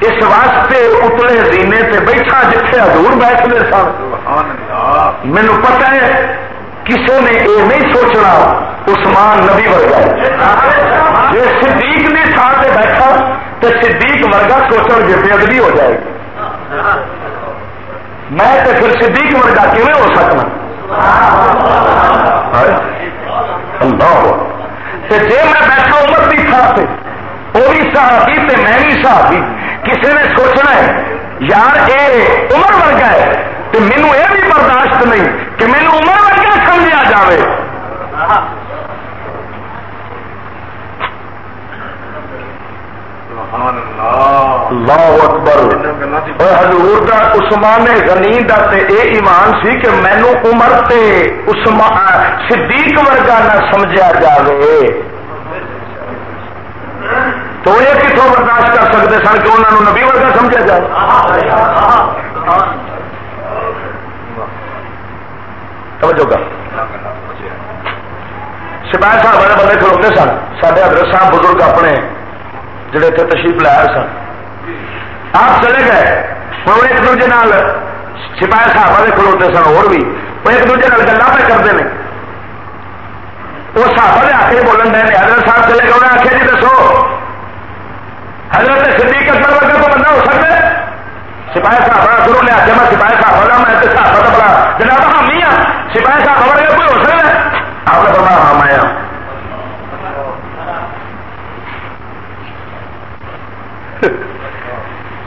اس واسطے اتلے زینے تے بیٹھا جتھے حضور بیٹھتے سن۔ مینو پتا ہے کسی نے یہ نہیں سوچنا عثمان نبی ورگا۔ جی صدیق نے تھان سے بیٹھا تو صدیق ورگا سوچن گے بے ادبی ہو جائے گی۔ میں تو پھر صدیق ورگا کیون ہو سکنا؟ اللہ تے جی میں بیٹھا عمر کی تھان سے وہ بھی صحابی تے میں بھی صحابی کسی نے سوچنا ہے، یار اے عمر ورگا ہے تو مینو یہ بھی برداشت نہیں کہ مینو عمر ورگا سمجھا جائے اللہ۔ اکبر۔ اور حضور دا عثمان غنی دا تے اے ایمان سی کہ مینو عمر تے عثمان صدیق ورگا نہ سمجھا جاوے۔ تو یہ کتوں برداشت کر سکتے سن کہ انہوں نے نبی ورگا سمجھا جائے؟ توجہ کر۔ سپاہی صاحب والے بندے کھلوتے سن۔ سارے حضرت صاحب بزرگ اپنے جڑے اتنے تشریف لایا سن۔ آپ چلے گئے۔ ہوں ایک دوجے نال سپاہی صاحب والے کھلوتے سن، اور بھی۔ وہ ایک دوجے نال گلا پہ کرتے ہیں۔ وہ صاحب نے آ کے بولن دے حضرت صاحب چلے گئے، انہیں آخیا جی دسو۔ حضرت صدیق اکبر ورگا تو بندہ ہو سکتا ہے؟ سپاہی صاحب شروع نے آخیا، میں سپاہی صاحب میں تو صاحب کا بڑا جناب حامی ہاں سپاہی صاحب ورگا کوئی ہو سکتا ہے آپ نے بڑا ہاں میں ہاں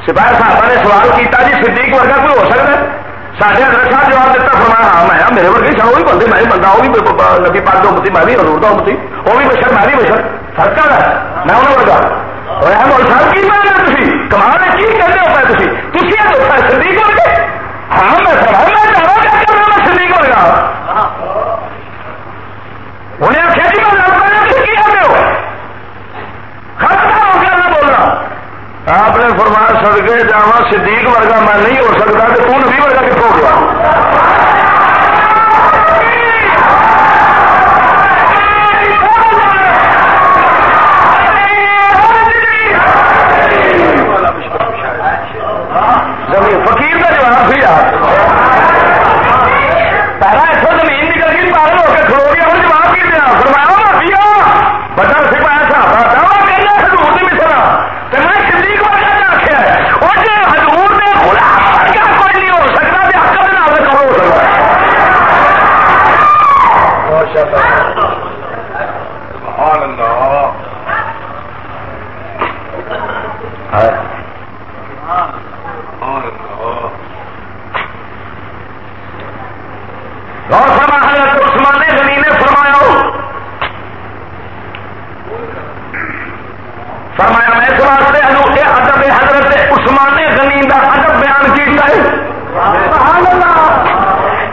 سپاہی صاحب نے سوال کیا جی صدیق ورگا کوئی ہو سکتا ہے؟ سارے حضرت صاحب جواب دیتا، فرمایا ہاں میں، میرے ورگے سن وہ بھی بندے، میں بندہ، وہ بھی نبی پاک کا امتی، میں بھی حضور کا امتی، وہ بھی بشر، میں بھی بشر، فرق ہے؟ میں انہوں ورگا مول صاحب کی بات ماننا تھی کمال ہے، کی کرنے ہو پائے تھی تھی آ صدیق ہو گئے ہاں میں فرمایا، میں چاہوں گا کرنا میں صدیق ہو گیا انہیں آخیا جی میں لڑ پایا تھی کی آتے ہو خطرہ ہو گیا میں بول رہا آپ نے فرمایا سدگے جاوا صدیق ورگا میں نہیں ہو سکتا کہ تم بھی ورگا کتوں گیا زمین فقیر کا جواب بھی یار پہلا اتوں زمین نکل گئی پاگل ہو کے کھڑو گیا ہوں جواب کی دیا فرمایا بھیا بڑا سی پایا تھا دعوا کہنا حضور کی مسلا تو میں صدیق ورگا نے آخیا اور جی حضور نے غلام ورگا کوئی نہیں ہو سکتا تو حق کے نال کہو ہو سکتا سبحان اللہ سبحان اللہ غور فرما حضرت عثمان غنی نے فرمایا فرمایا میں اس واسطے حضور کے ادب حضرت عثمان غنی کا ادب بیان کیتا ہے سبحان اللہ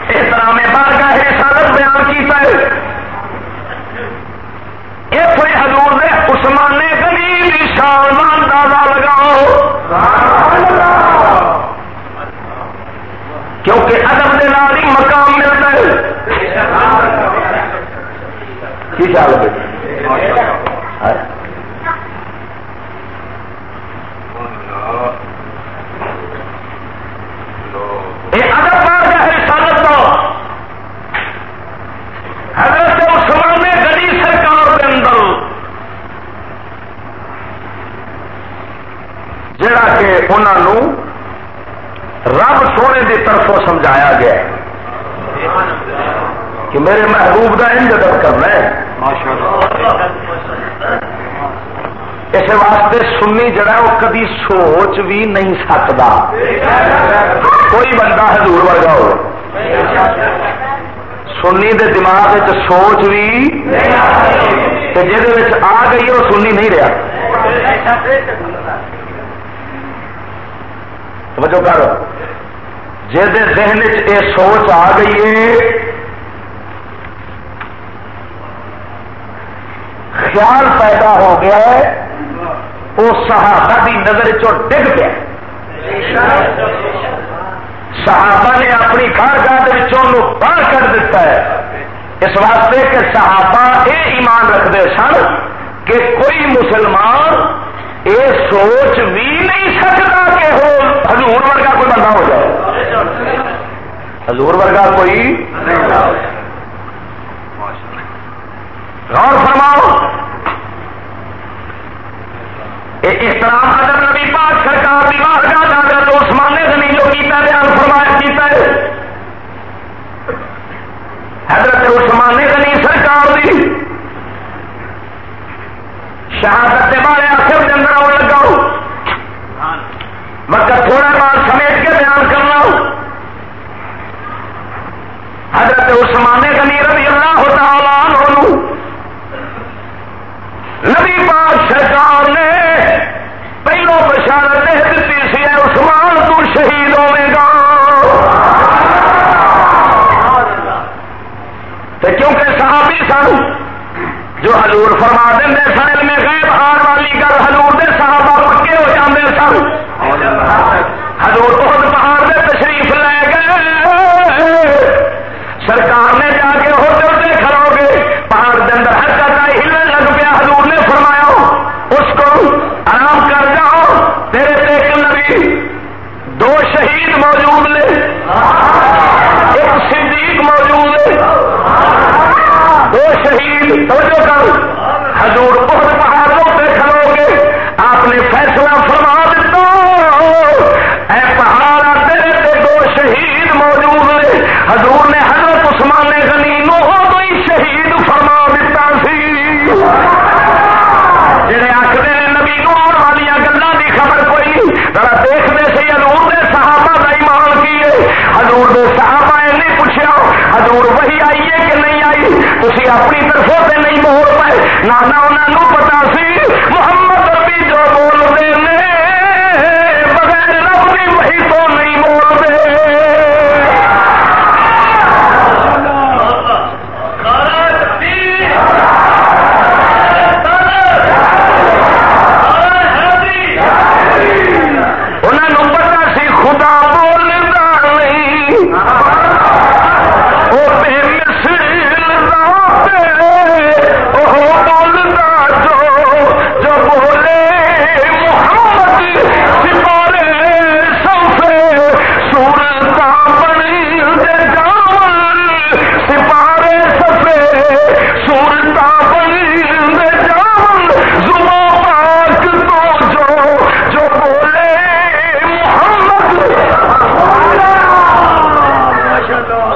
احترام بارگاہ رسالت بیان کیتا ہے یہ تھوڑے حضور نے عثمان غنی کی شان کا اندازہ لگاؤ کیونکہ ادب کے نال ہی مقام ملتا ہے کی خیال ہے یہ ادب بار کا ہے رسالت کا حضرت عثمان غنی ہاں۔ سرکار کے اندر جڑا کہ انہوں رب سونے کی طرفوں سمجھایا گیا ہے کہ میرے محبوب کا انج کرنا ہے۔ اس واسطے سنی جڑا وہ کبھی سوچ بھی نہیں سکتا۔ کوئی بندہ حضور ورگا ہو۔ سنی دے دماغ سوچ بھی جہد آ گئی وہ سنی نہیں رہا۔ توجہ کر۔ جہد ذہن چ سوچ آ گئی ہے خیال پیدا ہو گیا ہے، وہ صحابہ کی نظر چو ڈگ گیا۔ صحابہ نے اپنی گھر گاہ باہر کر دیتا ہے۔ اس واسطے کہ صحابہ یہ ایمان رکھتے سن کہ کوئی مسلمان یہ سوچ بھی نہیں سکتا کہ ہو حضور ورگا کوئی بندہ ہو جائے۔ حضور ورگا کوئی غور فرماؤ۔ احترام ادب نبی پاک سرکار کی بارگاہ جاگر تو عثمان غنی جو کیتا بیان فرمایا کیتا ہے۔ حضرت عثمان غنی سرکار دی۔ شہادت کے بارے آخر کے اندر آن لگا۔ مگر تھوڑا بار سمیٹ کے بیان کرنا۔ حضرت عثمان غنی رضی اللہ تعالیٰ عنہ نبی پاک سرکار نے پہلو بشارت دے دیتی سی عثمان، تو شہید ہوے گا۔ تے کیونکہ صحابی سن، جو حضور فرما دیں سن، علم غیب آن والی گل حضور دے صحابہ پکے ہو جاندے سن۔ حضور بہت پہاڑ دے تشریف لے گئے۔ سرکار نے جا کے ہوٹل سے کھڑو گے پہاڑ کے اندر حرکت آئی ہلن لگ پیا حضور نے فرمایا اس کو آرام کر جاؤ تیرے سے ایک نبی دو شہید موجود نے ایک صدیق موجود ہے دو شہید، توجہ کر۔ حضور بہت پہاڑوں پہ کھڑو گے آپ نے فیصلہ فرما دیتا اے پہاڑ تیرے تے دو شہید موجود نے۔ حضور نے حضرت عثمان غنی نو تو ہی شہید فرما دیتا سی۔ جڑے آخر نبی نو آن والی گلوں کی خبر کوئی، ذرا دیکھتے حضور دے صحابہ نہیں پوچھا حضور وہی آئی ہے کہ نہیں آئی؟ تھی اپنی طرفوں سے نہیں بول پائے۔ نہ انہوں پتا سی، محمد ربی جو بولتے ہیں بغیر ربی وہی تو نہیں بولتے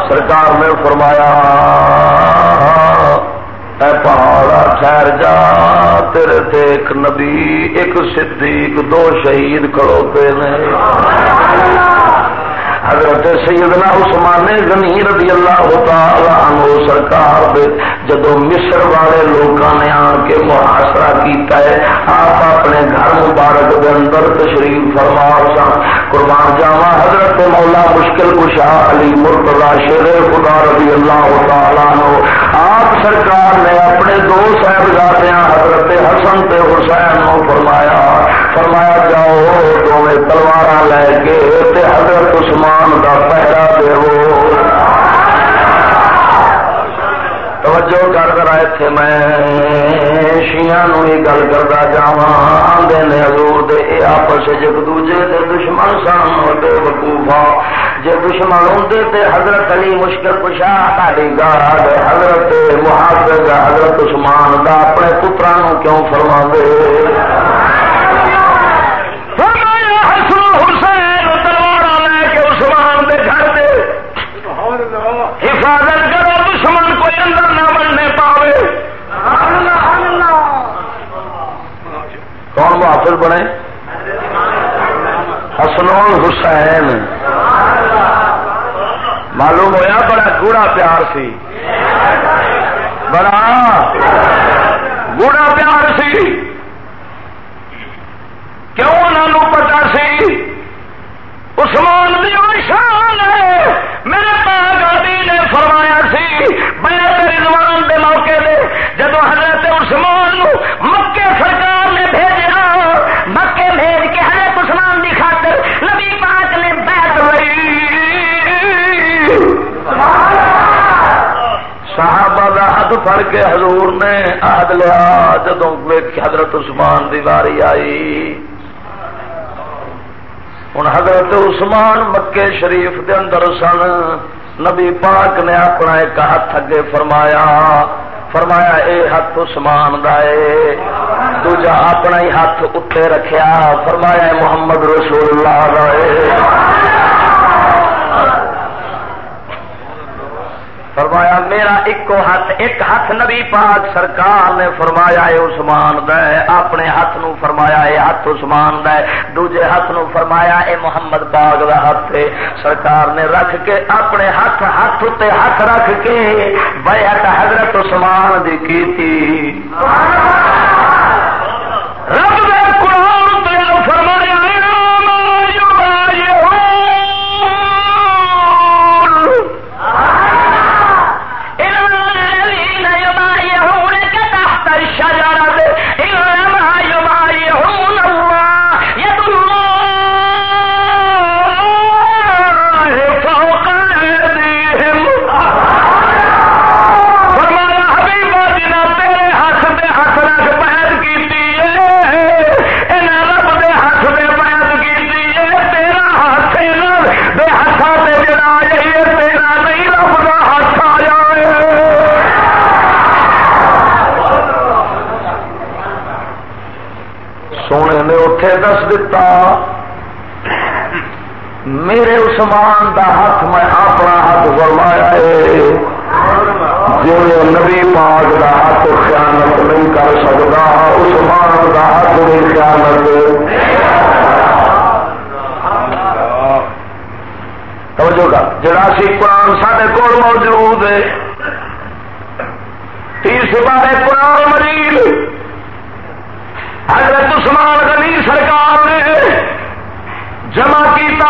سرکار نے فرمایا، اے پہاڑا ٹھہر جا، تیرے تے ایک نبی، ایک صدیق، دو شہید کھڑوتے نے۔ حضرت سیدنا عثمان غنی رضی اللہ تعالی عنہ سرکار دے جدو مصر والے لوگوں نے آن کے محاصرہ کیتا ہے، آپ اپنے گھر مبارک دے اندر تشریف فرما سا قربان جاوا حضرت مولا مشکل کشا علی مرتضا شیر خدا رضی اللہ تعالی عنہ، آپ سرکار نے اپنے دو صاحبزادے حضرت حسن تے حسین نو فرمایا فرمایا جاؤ، دونوں تلوار لے کے حضرت عثمان کا پہرا دو توجہ کر کر آئے تھے میں شیا گل کرتا جا آدھے نے ہزور دے آپس ایک دوجے دے دشمن سن بے وقوفا جی دشمن ہوں تے حضرت علی مشکل کشا تاری گاڑ حضرت محافظ حضرت عثمان دا اپنے پترا کیوں فرما دے حفاظت کرو، دشمن کوئی اندر نہ بننے پاوے۔ کون محافظ بنے؟ حسنول حسین۔ معلوم ہویا بڑا گوڑا پیار سی۔ بڑا گوڑا پیار سی۔ کیوں انہوں پتا سی؟ عثمان دا کے حضور نے عہد لیا جدو حضرت عثمان دی واری آئی۔ ہوں حضرت عثمان مکے شریف دے اندر سن۔ نبی پاک نے اپنا ایک ہاتھ اگے فرمایا فرمایا اے ہاتھ عثمان دا اے۔ دوجا اپنا ہی ہاتھ اتنے رکھیا، فرمایا محمد رسول اللہ دا اے۔ فرمایا، میرا ایک ہاتھ ایک ہاتھ نبی پاک سرکار نے فرمایا، اے عثمان دے، اپنے ہاتھ نو فرمایا، اے ہاتھ عثمان دے، دوجے ہاتھ نو فرمایا، اے محمد پاک دا ہاتھ ہے۔ سرکار نے رکھ کے اپنے ہاتھ ہاتھ تے ہاتھ رکھ کے بیعت حضرت عثمان دی کی تھی رب دتا میرے عثمان دا ہاتھ میں اپنا ہاتھ فرمایا ہے جو نبی پاک دا ہاتھ خیانت نہیں کر سکتا عثمان دا ہاتھ نہیں خیانت توجہ کا جڑا سی قرآن سارے کول موجود ہے تیس بارے قرآن مریض حضرت عثمان غنی سرکار نے جمع کیتا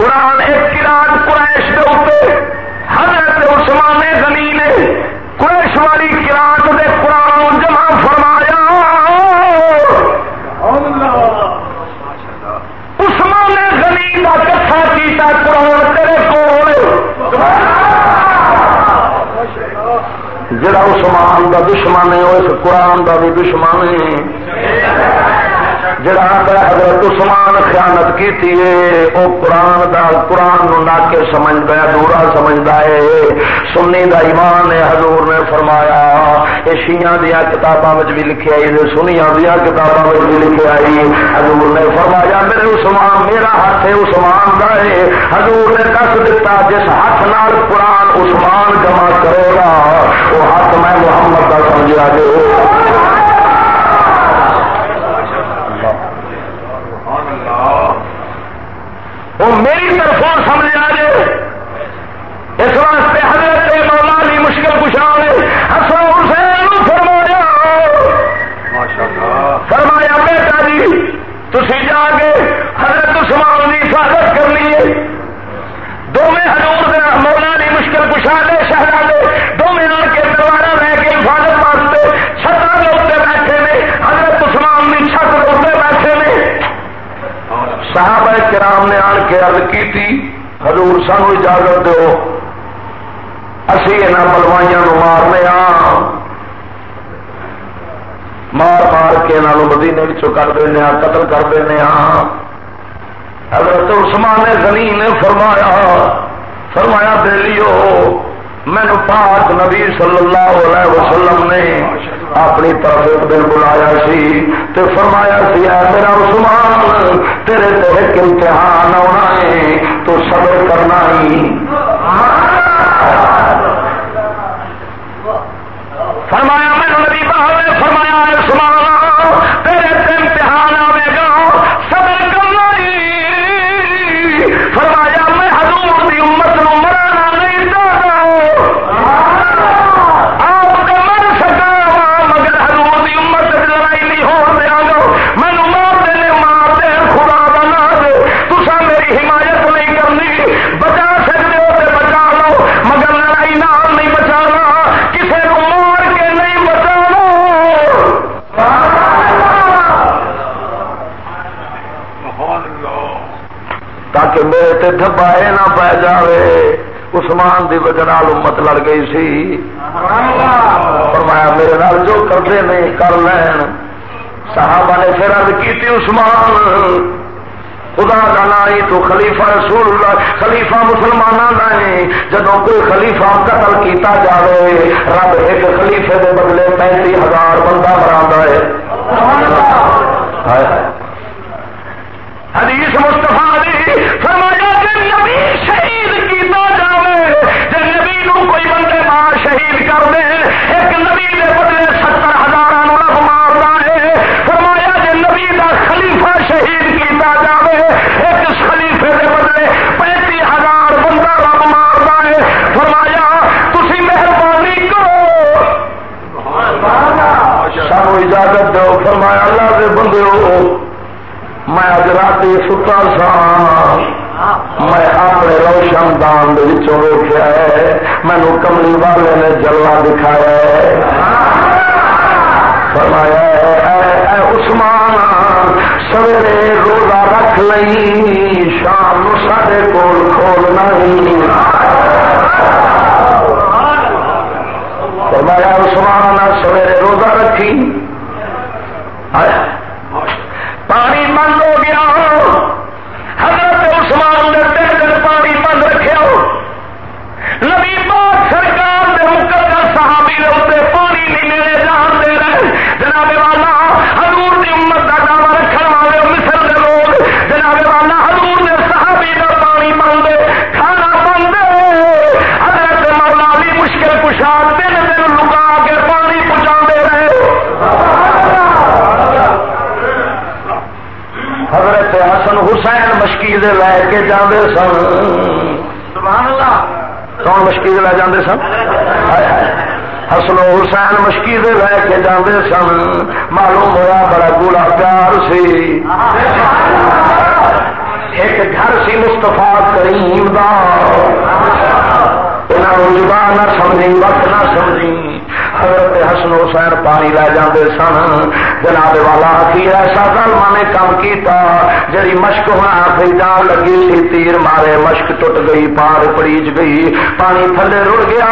قرآن ایک کراط قریش کے اتنے حضرت عثمان غنی نے قریش والی کراط دے قرآن جمع فرمایا۔ عثمان غنی کا کٹھا کیتا قرآن تیرے کو جڑا عثمان دا دشمن ہے، وہ اس قرآن دا بھی دشمن ہے۔ جڑا حضرت عثمان خیانت کی وہ قرآن دا، قرآن نو ناکے سمجھتا ہے دورا سمجھتا ہے۔ سنی دا ایمان نے حضور نے فرمایا یہ شیاں دیا کتاباں بھی لکھے آئی سنیا دیا کتاباں بھی لکھے آئی حضور نے فرمایا، میرے عثمان، میرا ہاتھ ہے عثمان کا ہے۔ حضور نے دس دتا، جس ہاتھ نال قرآن عثمان جمع کرے گا، وہ ہاتھ میں محمد کا سمجھا جو وہ میری طرفوں سمجھ آ جائے اس واسطے حضرت مولا علی مشکل کشا نے حسن حسین فرمایا فرمایا بیٹا جی تھی جا کے حضرت عثمان کی حفاظت کرنی ہے۔ دونوں ہزور مولا علی مشکل کشا دے شہرا دے دونوں آ کے دوبارہ لے کے حفاظت واسطے چھتوں کے اتنے بیٹھے نے۔ حضرت عثمان کی چھت کے اتنے بیٹھے نے۔ صحابہ کرام نے آن کے ارد کی تھی حضور سانو اجازت دو اسی یہاں بلوائیاں مارنے آ مار مار کے انہوں مدینے کر دینا قتل کر دینا حضرت عثمان نے نے فرمایا فرمایا دلیو مینو پاک نبی صلی اللہ علیہ وسلم نے اپنی طرف ایک دن بلایا سی تو فرمایا سی، اے میرا عثمان، تیرے تو ایک امتحان آنا ہے، تو تاکہ میرے تے دبائے نہ پی جاوے۔ عثمان دی وجہ نال امت لڑ گئی سی۔ فرمایا، میرے نال جو کرتے نہیں کر لین۔ صحابہ نے پھر عرض کی عثمان، خدا کا نا ہی تو خلیفہ رسول اللہ خلیفہ مسلمانوں کا ہے۔ جب کوئی خلیفہ قتل کیتا جائے رب ایک خلیفے دے بدلے پینتی ہزار بندہ مرا ہے۔ جاوے، ایک خلیفے دے بدلے پینتی ہزار بندہ رب مارتا ہے۔ فرمایا، تسی مہربانی کرو۔ سانو اجازت دو۔ فرمایا، اللہ دے بندے ہو۔ میں اج رات ستا سا۔ میں اپنے روشن دان ویخیا ہے۔ مینو کملی والے نے جلا دکھایا ہے۔ فرمایا، اے اے عثمان، سویرے روزہ رکھ لئی شام نو سارے کول کھولنا ہی فرمایا، عثمان، سویرے روزہ رکھی حسین مشکل لے کے جاندے سن۔ سبحان اللہ کون مشکل لے جاندے سن؟ حسن حسین مشکل لے کے جاندے سن۔ معلوم ہوا بڑا گولا پیار سی۔ ایک گھر سی مستفا کریم دا۔ نہ سمجھی وقت نہ سمجھی۔ حضرت حسن حسین پانی لے جاندے سن۔ جناب والا کی ایسا ظالما نے کام کیتا، جڑی مشک ہونا پھر جان لگی سی، تیر مارے مشک ٹوٹ گئی، پار پڑیج گئی، پانی تھلے رڑ گیا۔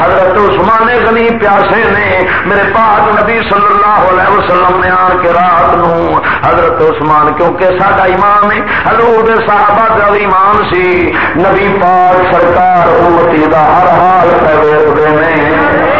حضرت عثمان غنی پیاسے نے میرے پاک نبی صلی اللہ علیہ وسلم نے آن کے رات نو۔ حضرت عثمان، کیونکہ ساڈا ایمان ہے، حضور دے صحابہ کا ایمان سی۔ نبی پاک سرکار امتی دا ہر حال پہ ویکھدے نے۔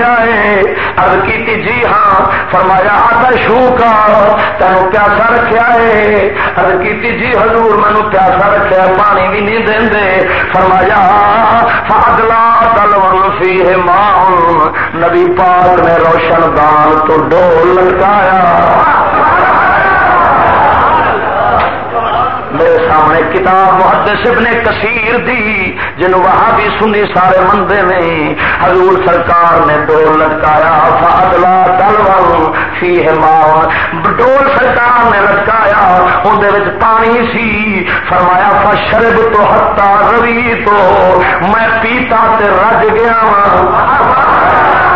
ارد کی جی ہاں فرمایا آتا شو کا تینوں پیاسا رکھا ہے۔ ارد کی جی حضور، مینو پیاسا رکھا پانی بھی نہیں دے فرمایا فاضلا دل سی ہے ماں نبی پاک نے روشن دان تو ڈول لٹکایا۔ میرے سامنے کتاب محدث ابن کثیر دی جن وہاں بھی سنی سارے مندے میں حضور سرکار نے ڈول لٹکایا فادلا دل فی ماں ڈول سرکار نے لٹکایا اندر پانی سی۔ فرمایا، فشرب تو ہتا روی تو، میں پیتا تے رج گیا فرمایا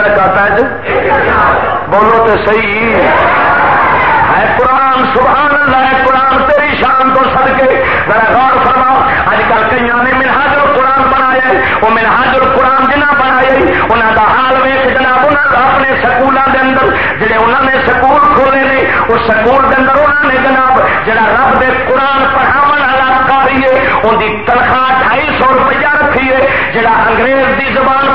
کنیا رکعت جی؟ بولو تو صحیح۔ ہے قرآن، سبحان اللہ ہے قرآن، تیری شان تو سد کے ذرا غور فرماؤ اج کل کئی نے منہاج قرآن بنایا وہ منہاج قرآن جنہ بنایا انہوں کا حال ویس جناب انہوں اپنے سکولوں کے اندر، جڑے انہوں نے سکول کھولے نے، اس سکول کے اندر انہوں نے جناب، جڑا رب دے قرآن پڑھاو والا کاری ہے ان کی تنخواہ ڈھائی سو روپیہ رکھی ہے، جڑا انگریز دی زبان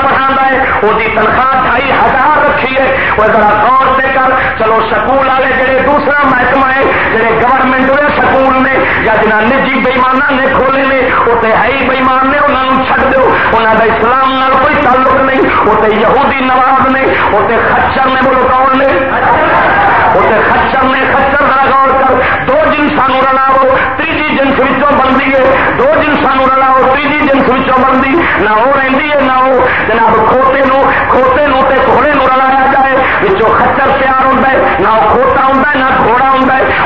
وہ تنخواہ ڈھائی ہزار رکھی ہے وہ ذرا غور سے کر چلو سکول والے جڑے دوسرا محکمہ ہے، جڑے گورنمنٹ والے سکول نے، یا جنہ نجی بےمان نے کھولے نے وہ تو ہے ہی بےمان نے انہوں چھڈ دو انہوں کا اسلام نال کوئی تعلق نہیں وہ تو یہودی نواز نے وہ تو خچر نے بولو کون نے۔ وہ تو خچر نے خچر ذرا غور کر، دو جنسان رلاو تیجی جنس بنتی ہے۔ دو جنسان رلاو تیجی جنس بنتی۔ نہ وہ رہی ہے، نہ وہ جناب کھوتے نو کھوتے نو تے گھوڑے نو رلایا جائے۔ بچوں خچر تیار ہوتا ہے، نہ وہ کھوتا ہوں نہ گھوڑا ہوں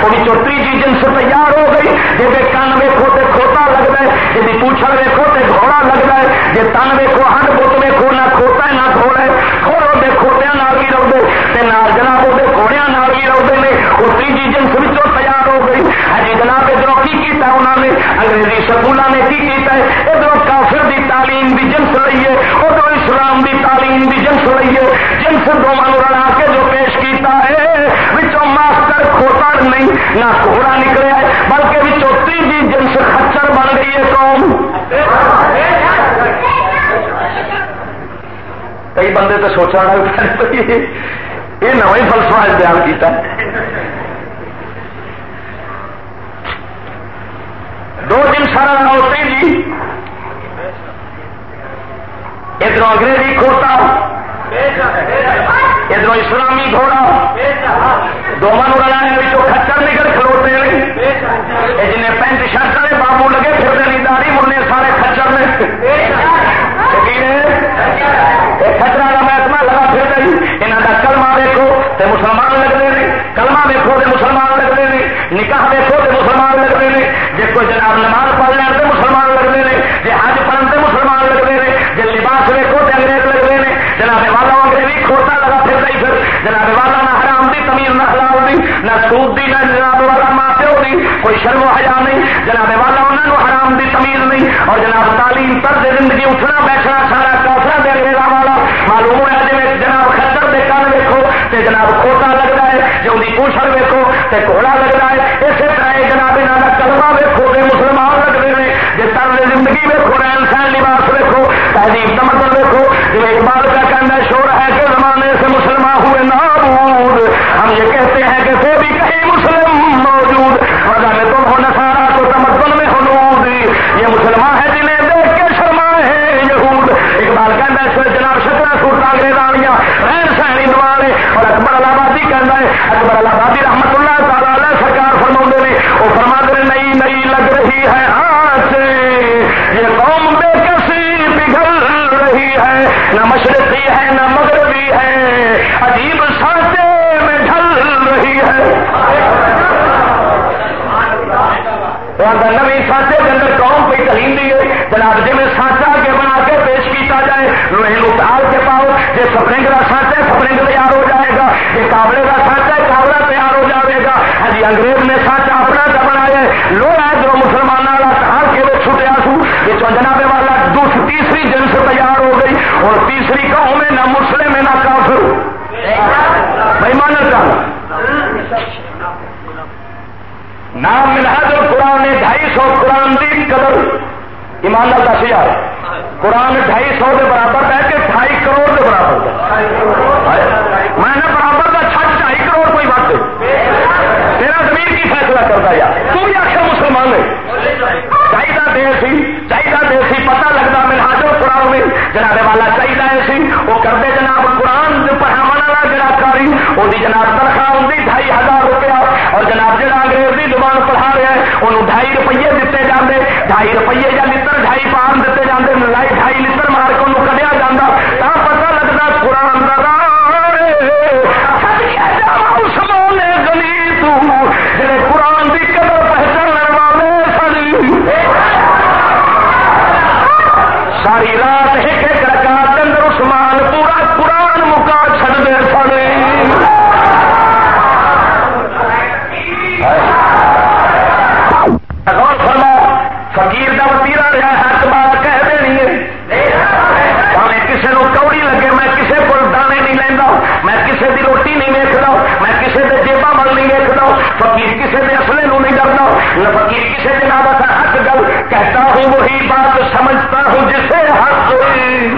وہ تیجی جنس تیار ہو گئی جی کن ویکو تو کھوتا لگتا ہے جی پوچھل ویکو تو گھوڑا لگتا ہے جی تن ویکو ہڈ بت ویکو نہ کھوتا ہے، نہ گھوڑا ہے۔ کھولو دے کھوتیا بھی رہتے نال جناب وہ گھوڑیا بھی رہتے ہیں وہ تیجی جنس بچوں تیار ہو گئی۔ ہجی جناب ادھر کی کیتا انہوں نے؟ انگریزی سکولوں نے کی کیتا ہے؟ ادھر کافر دی تعلیم بھی جنس لئیے ادھر اسلام دی تعلیم بھی جنس لئیے، جنس دونوں رلا کے جو پیش کیتا ہے بچوں ماسٹر کھوتر نہیں، نہ گھوڑا نکلے بلکہ بچوں تیجی جنس خچر بن گئی ہے قوم۔ کئی بندے تو سوچا یہ نو ہی فلسفہ بیان کیتا ہے۔ دو دن سارا ہوتے جی ادھر انگریزی کھوتا ادھر اسلامی گھوڑا، دونوں رلانے خچر نکل کھلوتے ہیں جن پینٹ شرٹ والے بابو لگے پھر داری مرنے سارے خچر نے۔ خطرہ کا محکمہ لگا پھر گئی یہاں کا کلمہ ویکو تو مسلمان لگتے ہیں کلمہ ویکو تو مسلمان لگتے ہیں نکاح ویکو تو مسلمان لگتے ہیں جی کوئی جناب نماز پڑھ لین جناب والا نہ حرام دی تمیز نہ حلال دی، نہ سود دی، نہ جناب والا ماں پیو دی، کوئی شرم و حیا نہیں. جناب والا انہوں نے حرام دی تمیز نہیں. اور جناب تعلیم طرز زندگی اٹھنا، بیٹھنا سارا کافر دے انگریزا والا. معلوم ہوا جی جناب خطر دے کن ویکو تے جناب کھوتا لگتا ہے جو ان کی پوچھل ویکو تے گھوڑا لگتا ہے۔ اسی طرح جناب یہاں کا کلمہ ویکو گے مسلمان لگتے ہیں جی طرز زندگی ویکو رہن سہن لباس ویکو تہذیب تمدن ویکو جی اقبال کا کہنا شور ہے کہ زمانے سے مسلمان ہوئے نابود ہم یہ کہتے ہیں کہ سے بھی کہیں مسلم موجود وجہ میں تم ہو نسارا تو تمدن میں ہنود یہ مسلمان ہے جنہیں دیکھ کے شرما ہے یہود۔ اقبال کہنا ہے جناب شکرا سوٹ انگریزانیاں رہن سہنی دوارے اور اکبر آبادی کہنا ہے، اکبر آبادی رحمت اللہ تعالی سرکار فرما نے۔ وہ فرما دے نئی نئی لگ رہی ہے ہاتھ۔ یہ قوم بے کسی پگھل رہی ہے۔ نہ مشرقی ہے، نہ مغربی ہے۔ عجیب سانچے میں ڈھل رہی ہے نوی سانچے کے اندر قوم پہ تعلیم دی ہے۔ جناب جی میں سانچا کے بنا کے پیش کیتا جائے، لوہے ڈال کے پاؤ جی سپرنگ کا سانچا سپرنگ تیار ہو جائے گا۔ جی کابڑے کا سانچا کابڑا تیار ہو جائے گا۔ ہاں جی انگریز نے سانچا اپنا کا بنایا لوہا جو مسلمانوں کا ہر کے چھٹیا سو یہ جناب والا دوسری تیسری جنس تیار ہو گئی۔ اور تیسری قوم میں نہ مسلم ہے، نہ کافر۔ بھائی مانا کا نام ملا جو قرآن نے ڈھائی سو قرآن دی قدر ایمان دس ہزار۔ قرآن ڈھائی سو کے برابر ہے کہ ڈھائی کروڑ کے برابر میں نے برابر کا چھٹ ڈھائی کروڑ کوئی بات تیرا زمین کی فیصلہ کرتا یا تو بھی آخر مسلمان ہے چاہیے دے سی چاہیے دے سی پتا لگتا میں حاضر قرآن میں جناب والا چاہیے سی۔ وہ کرتے جناب قرآن پڑھاو والا جناب کاری، وہ جناب تنخواہ ہوں ڈھائی ہزار روپیہ اور جناب جہاں انگریز کھا رہا ہے انہوں ڈھائی روپیے دیتے جاندے، ڈھائی روپیے یا لتر ڈھائی پان دیتے جاندے لائی ڈھائی فقیر کسی کے اصلے نو نہیں ڈرنا، نہ فقیر کسی کے نام کا حق گل، کہتا ہوں وہی بات سمجھتا ہوں جسے حق ہوئی۔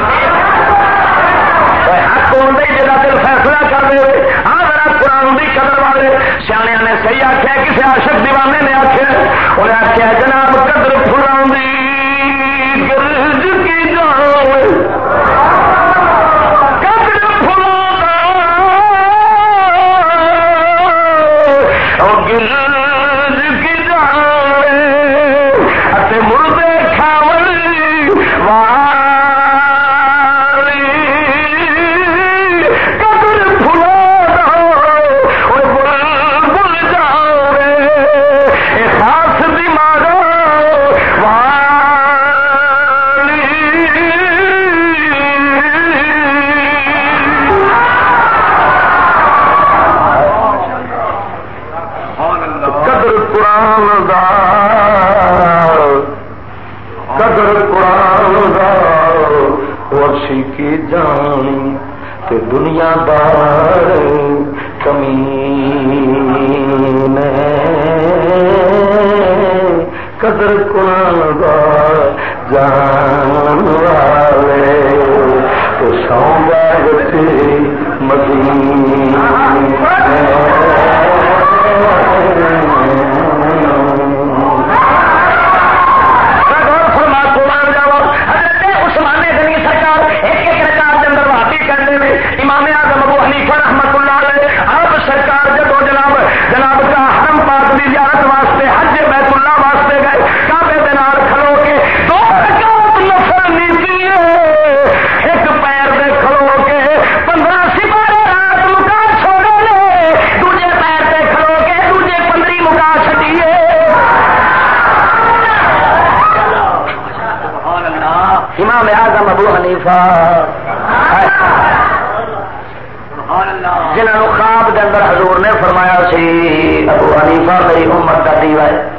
حق ہونے جا دل فیصلہ کر دے ہاں ذرا قرآن کی قدر والے۔ سیاح نے صحیح آخیا کسی عاشق دیوانے نے آخیا انہیں آخیا جناب قدر فلاں گرج کی جان گرج ورشی کی جان تے دنیا دار کمی قدر قرآن دا جان والے تو سو بچے مدینہ امام اعظم ابو حنیفہ رحمت اللہ علیہ آپ سرکار جب جناب جناب کا حرم پاک کی زیارت واسطے، حج بیت اللہ واسطے گئے، کعبے دے نال کھلو کے دو رکعت نفل نیتی ایک پیر دے کھلو کے پندرہ سپارے رات مکا چھوڑے نے دوجے پیر دے کھلو کے دوجے پندری مکا چھٹیے امام اعظم ابو حنیفہ۔ جنہوں خواب کے اندر حضور نے فرمایا سی، ابو حنیفہ، میری امت کا دیوا ہے۔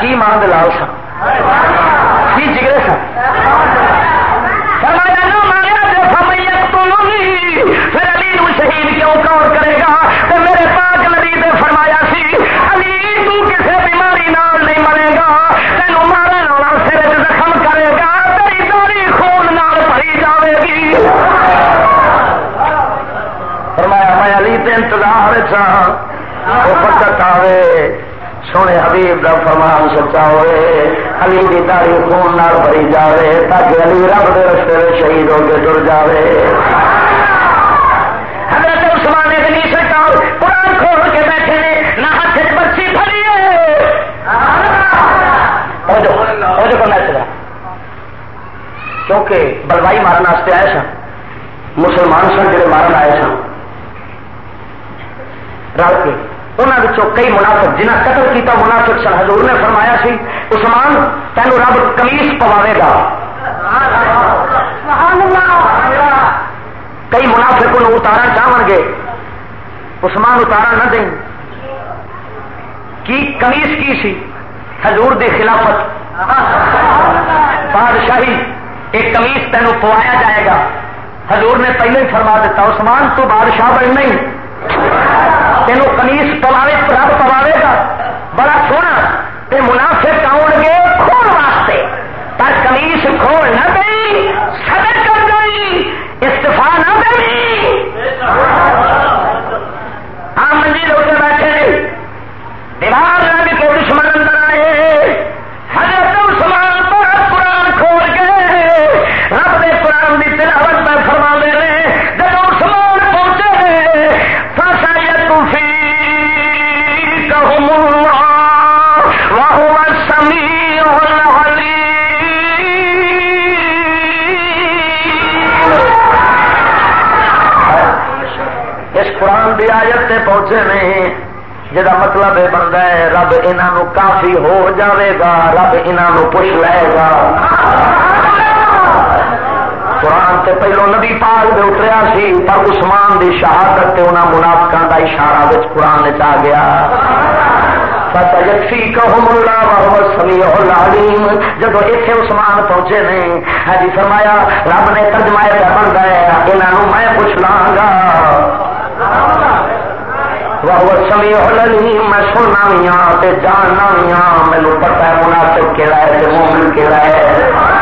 کی مان لال سا کی جگرے سا فرمایا، نہ مانگا جو تو پھر علی نو شہید کیوں کون کرے گا؟ تو میرے پاک نبی نے فرمایا سی، علی تو بیماری نال نہیں مرے گا تینوں مارے والا سر زخم کرے گا، تیری داری خون نال بھری جاوے گی. فرمایا، میں علی تے انتظار دربار ہاں، وہ وقت آوے سونے حبیب دا فرمان سچا ہوئے، علی کی داری خون نال بھری جاوے، تاکہ علی رب دے رستے شہید ہو کے ٹر جاوے۔ حضرت عثمان غنی سرکار قرآن کھول کے بیٹھے نے، نہ ہاتھ پھڑی کیونکہ بلوائی مارن واسطے آئے سن مسلمان سن جڑے مارن آئے سن رل کے انہوں کئی منافق جنہ قتل کیتا منافق سن حضور نے فرمایا سی، عثمان تینوں رب کمیس پواوے گا۔ کئی منافق کو اتارا چاہن گے۔ عثمان اتارا نہ دیں۔ کی کمیس کی سی؟ حضور دی خلافت۔ بادشاہی، ایک کمیس تینوں پوایا جائے گا۔ حضور نے پہلے ہی فرما دیتا، عثمان تو بادشاہ بن نہیں تینوں کمیس پواوے رب پواوے گا۔ بڑا سونا تے منافق آیت تے پہنچے نہیں۔ جا مطلب یہ بنتا ہے، رب انہوں کافی ہو جاوے گا، رب انہوں پوچھ لے گا۔ قرآن تے پہلو نبی پاک دے اتریا سی، پر عثمان دی شہادت تے انہاں منافقاں دا اشارہ وچ قرآن وچ آ گیا۔ جب اتنے عثمان پہنچے نے ہی فرمایا، رب نے ترجمہ پہ بنتا ہے یہاں میں پوچھ لاں گا۔ وہ سمی میں سننا بھی ہاں جاننا بھی ہاں مینو پتا ہے مناسب کہڑا ہے مومن کہڑا ہے۔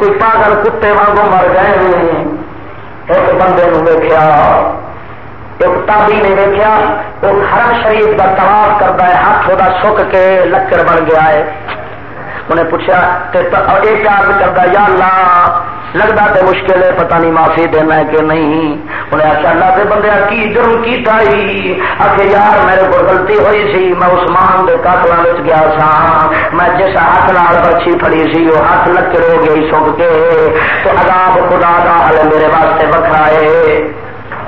مرے نہیں کوئی پاگل کتے وانگو مر گئے نہیں ایک بندے نو ویکیا ایک تابی نے ویکیا وہ حرم شریف کا طواف کرتا ہے، ہاتھ وہ سک کے لکڑ بن گیا ہے۔ انہیں پوچھا کہ یہ پیار کرتا یا اللہ لگتا تو مشکل ہے، پتہ نہیں معافی دینا ہے کہ نہیں۔ انہیں آخیا، اللہ کے بندے کی جرم کی تھائی آخر یار، میرے کو غلطی ہوئی سی، میں عثمان کے قاتلوں میں گیا سا۔ میں جس ہاتھ نال برچھی پڑی سی، وہ ہاتھ لکڑ ہو گئی سک کے۔ تو عذاب خدا کا حل میرے واسطے بکھرا ہے۔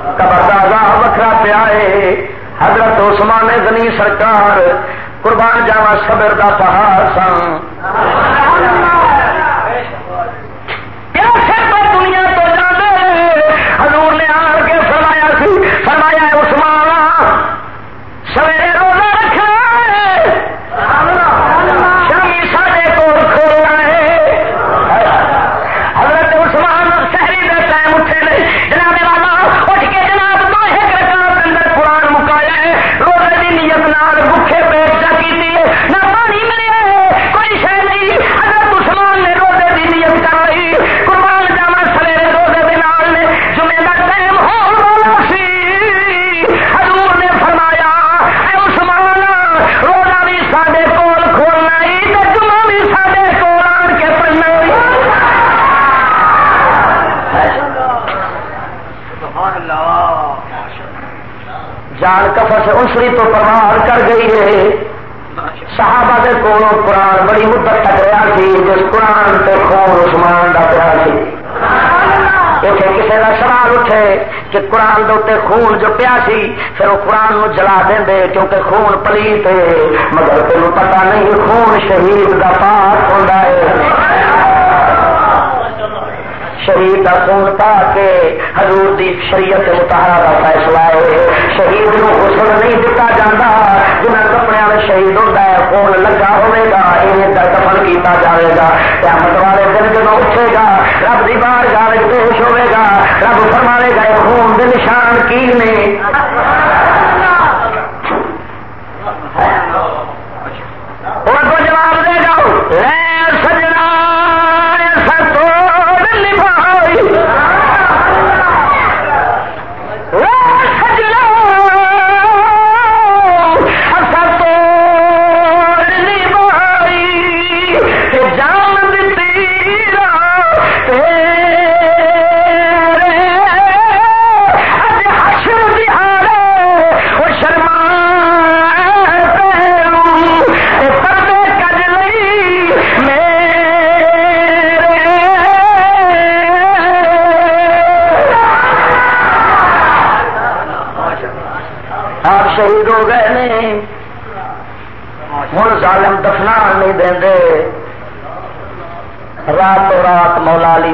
قبر کا عذاب بکھرا پیا ہے۔ حضرت عثمان غنی سرکار قربان جاوا صبر دا پہاڑ سن جان کفر سے انسری تو پروار کر گئی ہے۔ صحابہ کے کول قرآن بڑی مدت تک رہا سی، جس قرآن سے خون عثمان کا پیا سی۔ اتنے کسی کا سوال اٹھے کہ قرآن دے خون جو پیا سی، پھر وہ قرآن نو جلا دیں کیونکہ خون پلیت ہے۔ مگر تین پتا نہیں، خون شہید کا پاک ہوتا ہے۔ شہید کا خون پا کے حضور دی شریعت متحرہ کا فیصلہ ہے شہید نو غسل نہیں دتا جاتا جنہ کپڑے میں شہید ہوتا ہے، خون لگا ہوئے گا یہ دفن کیتا جائے گا۔ قیامت والے دن جب اٹھے گا، رب دی بار گاہ پیش ہوئے گا، رب فرمانے گا خون دے نشان کی نے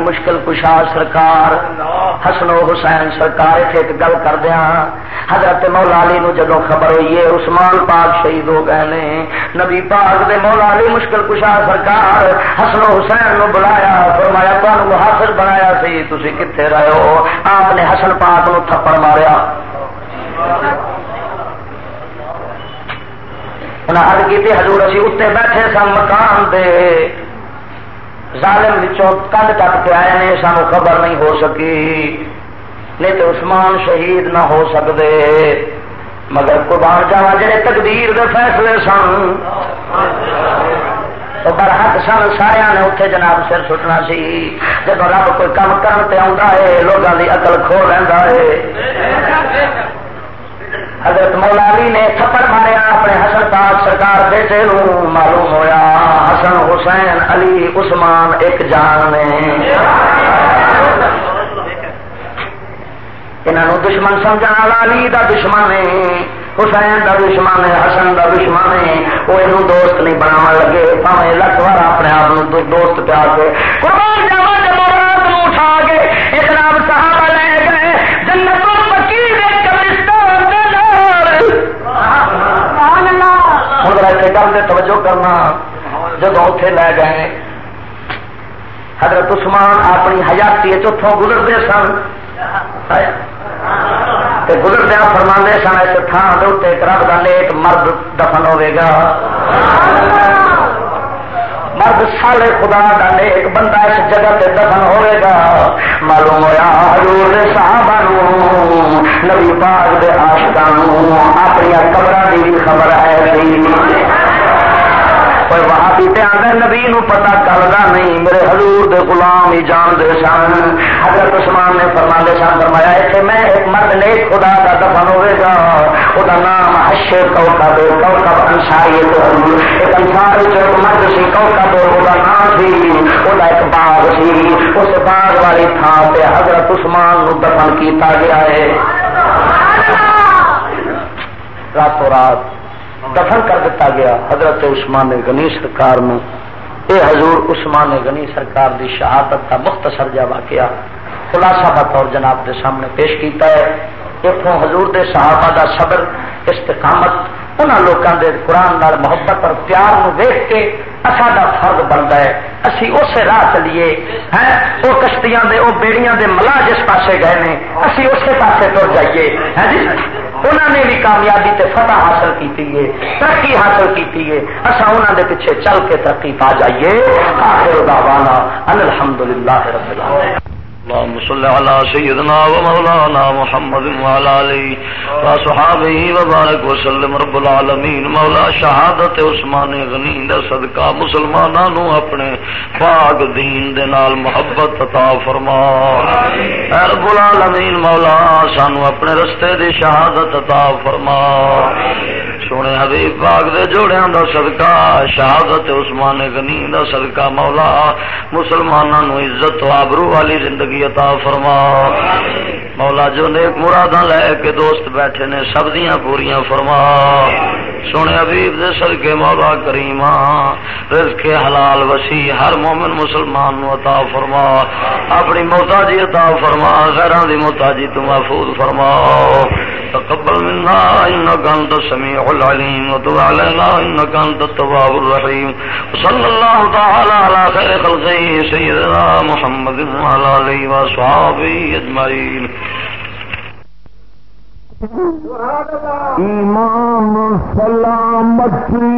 مشکل کشا سرکار، حسن و حسین سرکار ایک گل کر دیا حضرت مولا علی نو جدو خبر ہوئی ہے، عثمان پاک شہید ہو گئے نے، نبی پاک دے مولا علی مشکل کشا سرکار حسن و حسین نو بلایا، فرمایا تمہیں محافظ بنایا سی تھی کتنے رہے ہو؟ آپ نے حسن پاک نو تھپڑ ماریا۔ انہیں حد کی حضور اسی اتنے بیٹھے سن مکان دے ظالم کند ٹپ کے آئے نے سانو خبر نہیں ہو سکی نہیں تو عثمان شہید نہ ہو سکتے مگر قربان جاوا جڑے تقدیر دے فیصلے سن تو برحق سن سارا نے اتنے جناب سر سٹنا سی جب رب کوئی کام کرتے آ لوگوں کی اقل کھو لینا ہے حضرت مولا علی نے تھپڑ ماریا، اپنے حسن پاک سرکار بیٹے معلوم ہویا۔ حسن حسین علی عثمان ایک جان نے۔ انہوں دشمن سمجھا والا علی دا دشمن ہے، حسین دا دشمن ہے، حسن دا دشمن ہے۔ وہ یہ دوست نہیں بنا لگے پاوے لکھ بار اپنے آپ دوست پیا کے۔ قربان جاوا جب اٹھا کے اتنا صحابہ لے گئے، جنت ہوں ذرا ایسے گل سے توجہ کرنا، جب اتے لے گئے۔ حضرت عثمان اپنی حیاتی اتوں گزرتے سن۔ گزردیا فرما سن اس تھان کے اتنے رب کا نیک مرد دفن ہوگا مرد سالے خدا کا نیک بندہ اس جگہ پہ دفن ہوئے گا۔ معلوم ہوا حضور نے صحابہ نبی پاک دے آشکان اپنی قبر کی بھی خبر ہے۔ کوئی وہاں بھی آدھے نبی نو پتا چلتا نہیں میرے حضور دے غلام ہی جان دے سن حضرت عثمان نے فرما دے سن فرمایا اتنے میں ایک مرد نیک خدا کا دفن ہوئے گا وہ نام حشے کوکا دے کوکا انسائی ایک انسار ایک مرد سی کوکا دے وہ نام سی وہ ایک باغ سی اس باغ والی تھان پہ حضرت عثمان نو دفن کیتا گیا ہے راتوں رات دفن کر دیتا گیا حضرت عثمان غنی سرکار میں اے حضور عثمان غنی سرکار دی شہادت کا مختصر جا واقعہ خلاصہ بطور جناب دے سامنے پیش کیتا ہے۔ اتوں حضور دے صحابہ دا صبر، استقامت انہوں لوگوں کے قرآن نال محبت اور پیار نو کے اصا کا فرد بنتا ہے۔ اسی اس راہ چلیے۔ ہیں وہ کشتیاں دے وہ بیڑیاں دے ملا جس پاسے گئے نے، اسی اسی پاسے تر جائیے۔ ہے جی؟ انہوں نے بھی کامیابی تے فتح حاصل کی ہے، ترقی حاصل کی ہے۔ اصا انہوں دے پیچھے چل کے ترقی پا جائیے۔ آخر دعوانا الحمدللہ رب العالمین۔ اللهم صل على سيدنا ومولانا محمد وعلى آله وصحابه وبارك وسلم. رب العالمين. مولا شہادت عثمان غنی دا صدقہ مسلماناں نو اپنے پاک دین دے نال محبت عطا فرما. اے رب العالمین، مولا سانو اپنے رستے دی شہادت عطا فرما. آمین سونے حبیب پاک دے جوڑیاں دا صدقہ، شہادت عثمان غنی دا صدقہ، مولا مسلمانوں عزت و آبرو والی زندگی زندگی عطا فرما۔ مولا جو نیک مراداں لے کے دوست بیٹھے نے، سب دیاں پوریاں فرما۔ سونے حبیب دے صدقے مولا کریم رزق حلال وسیع ہر مومن مسلمان نو عطا فرما۔ اپنی محتاجی عطا فرما، غیراں دی محتاجی تو محفوظ فرما۔ تقبل منا انك انت السميع العليم وتب علينا انك انت التواب الرحيم صلى الله تعالى على خير خلقه سيدنا محمد وعلى اله اجمعین۔ ایمان امام سلامتی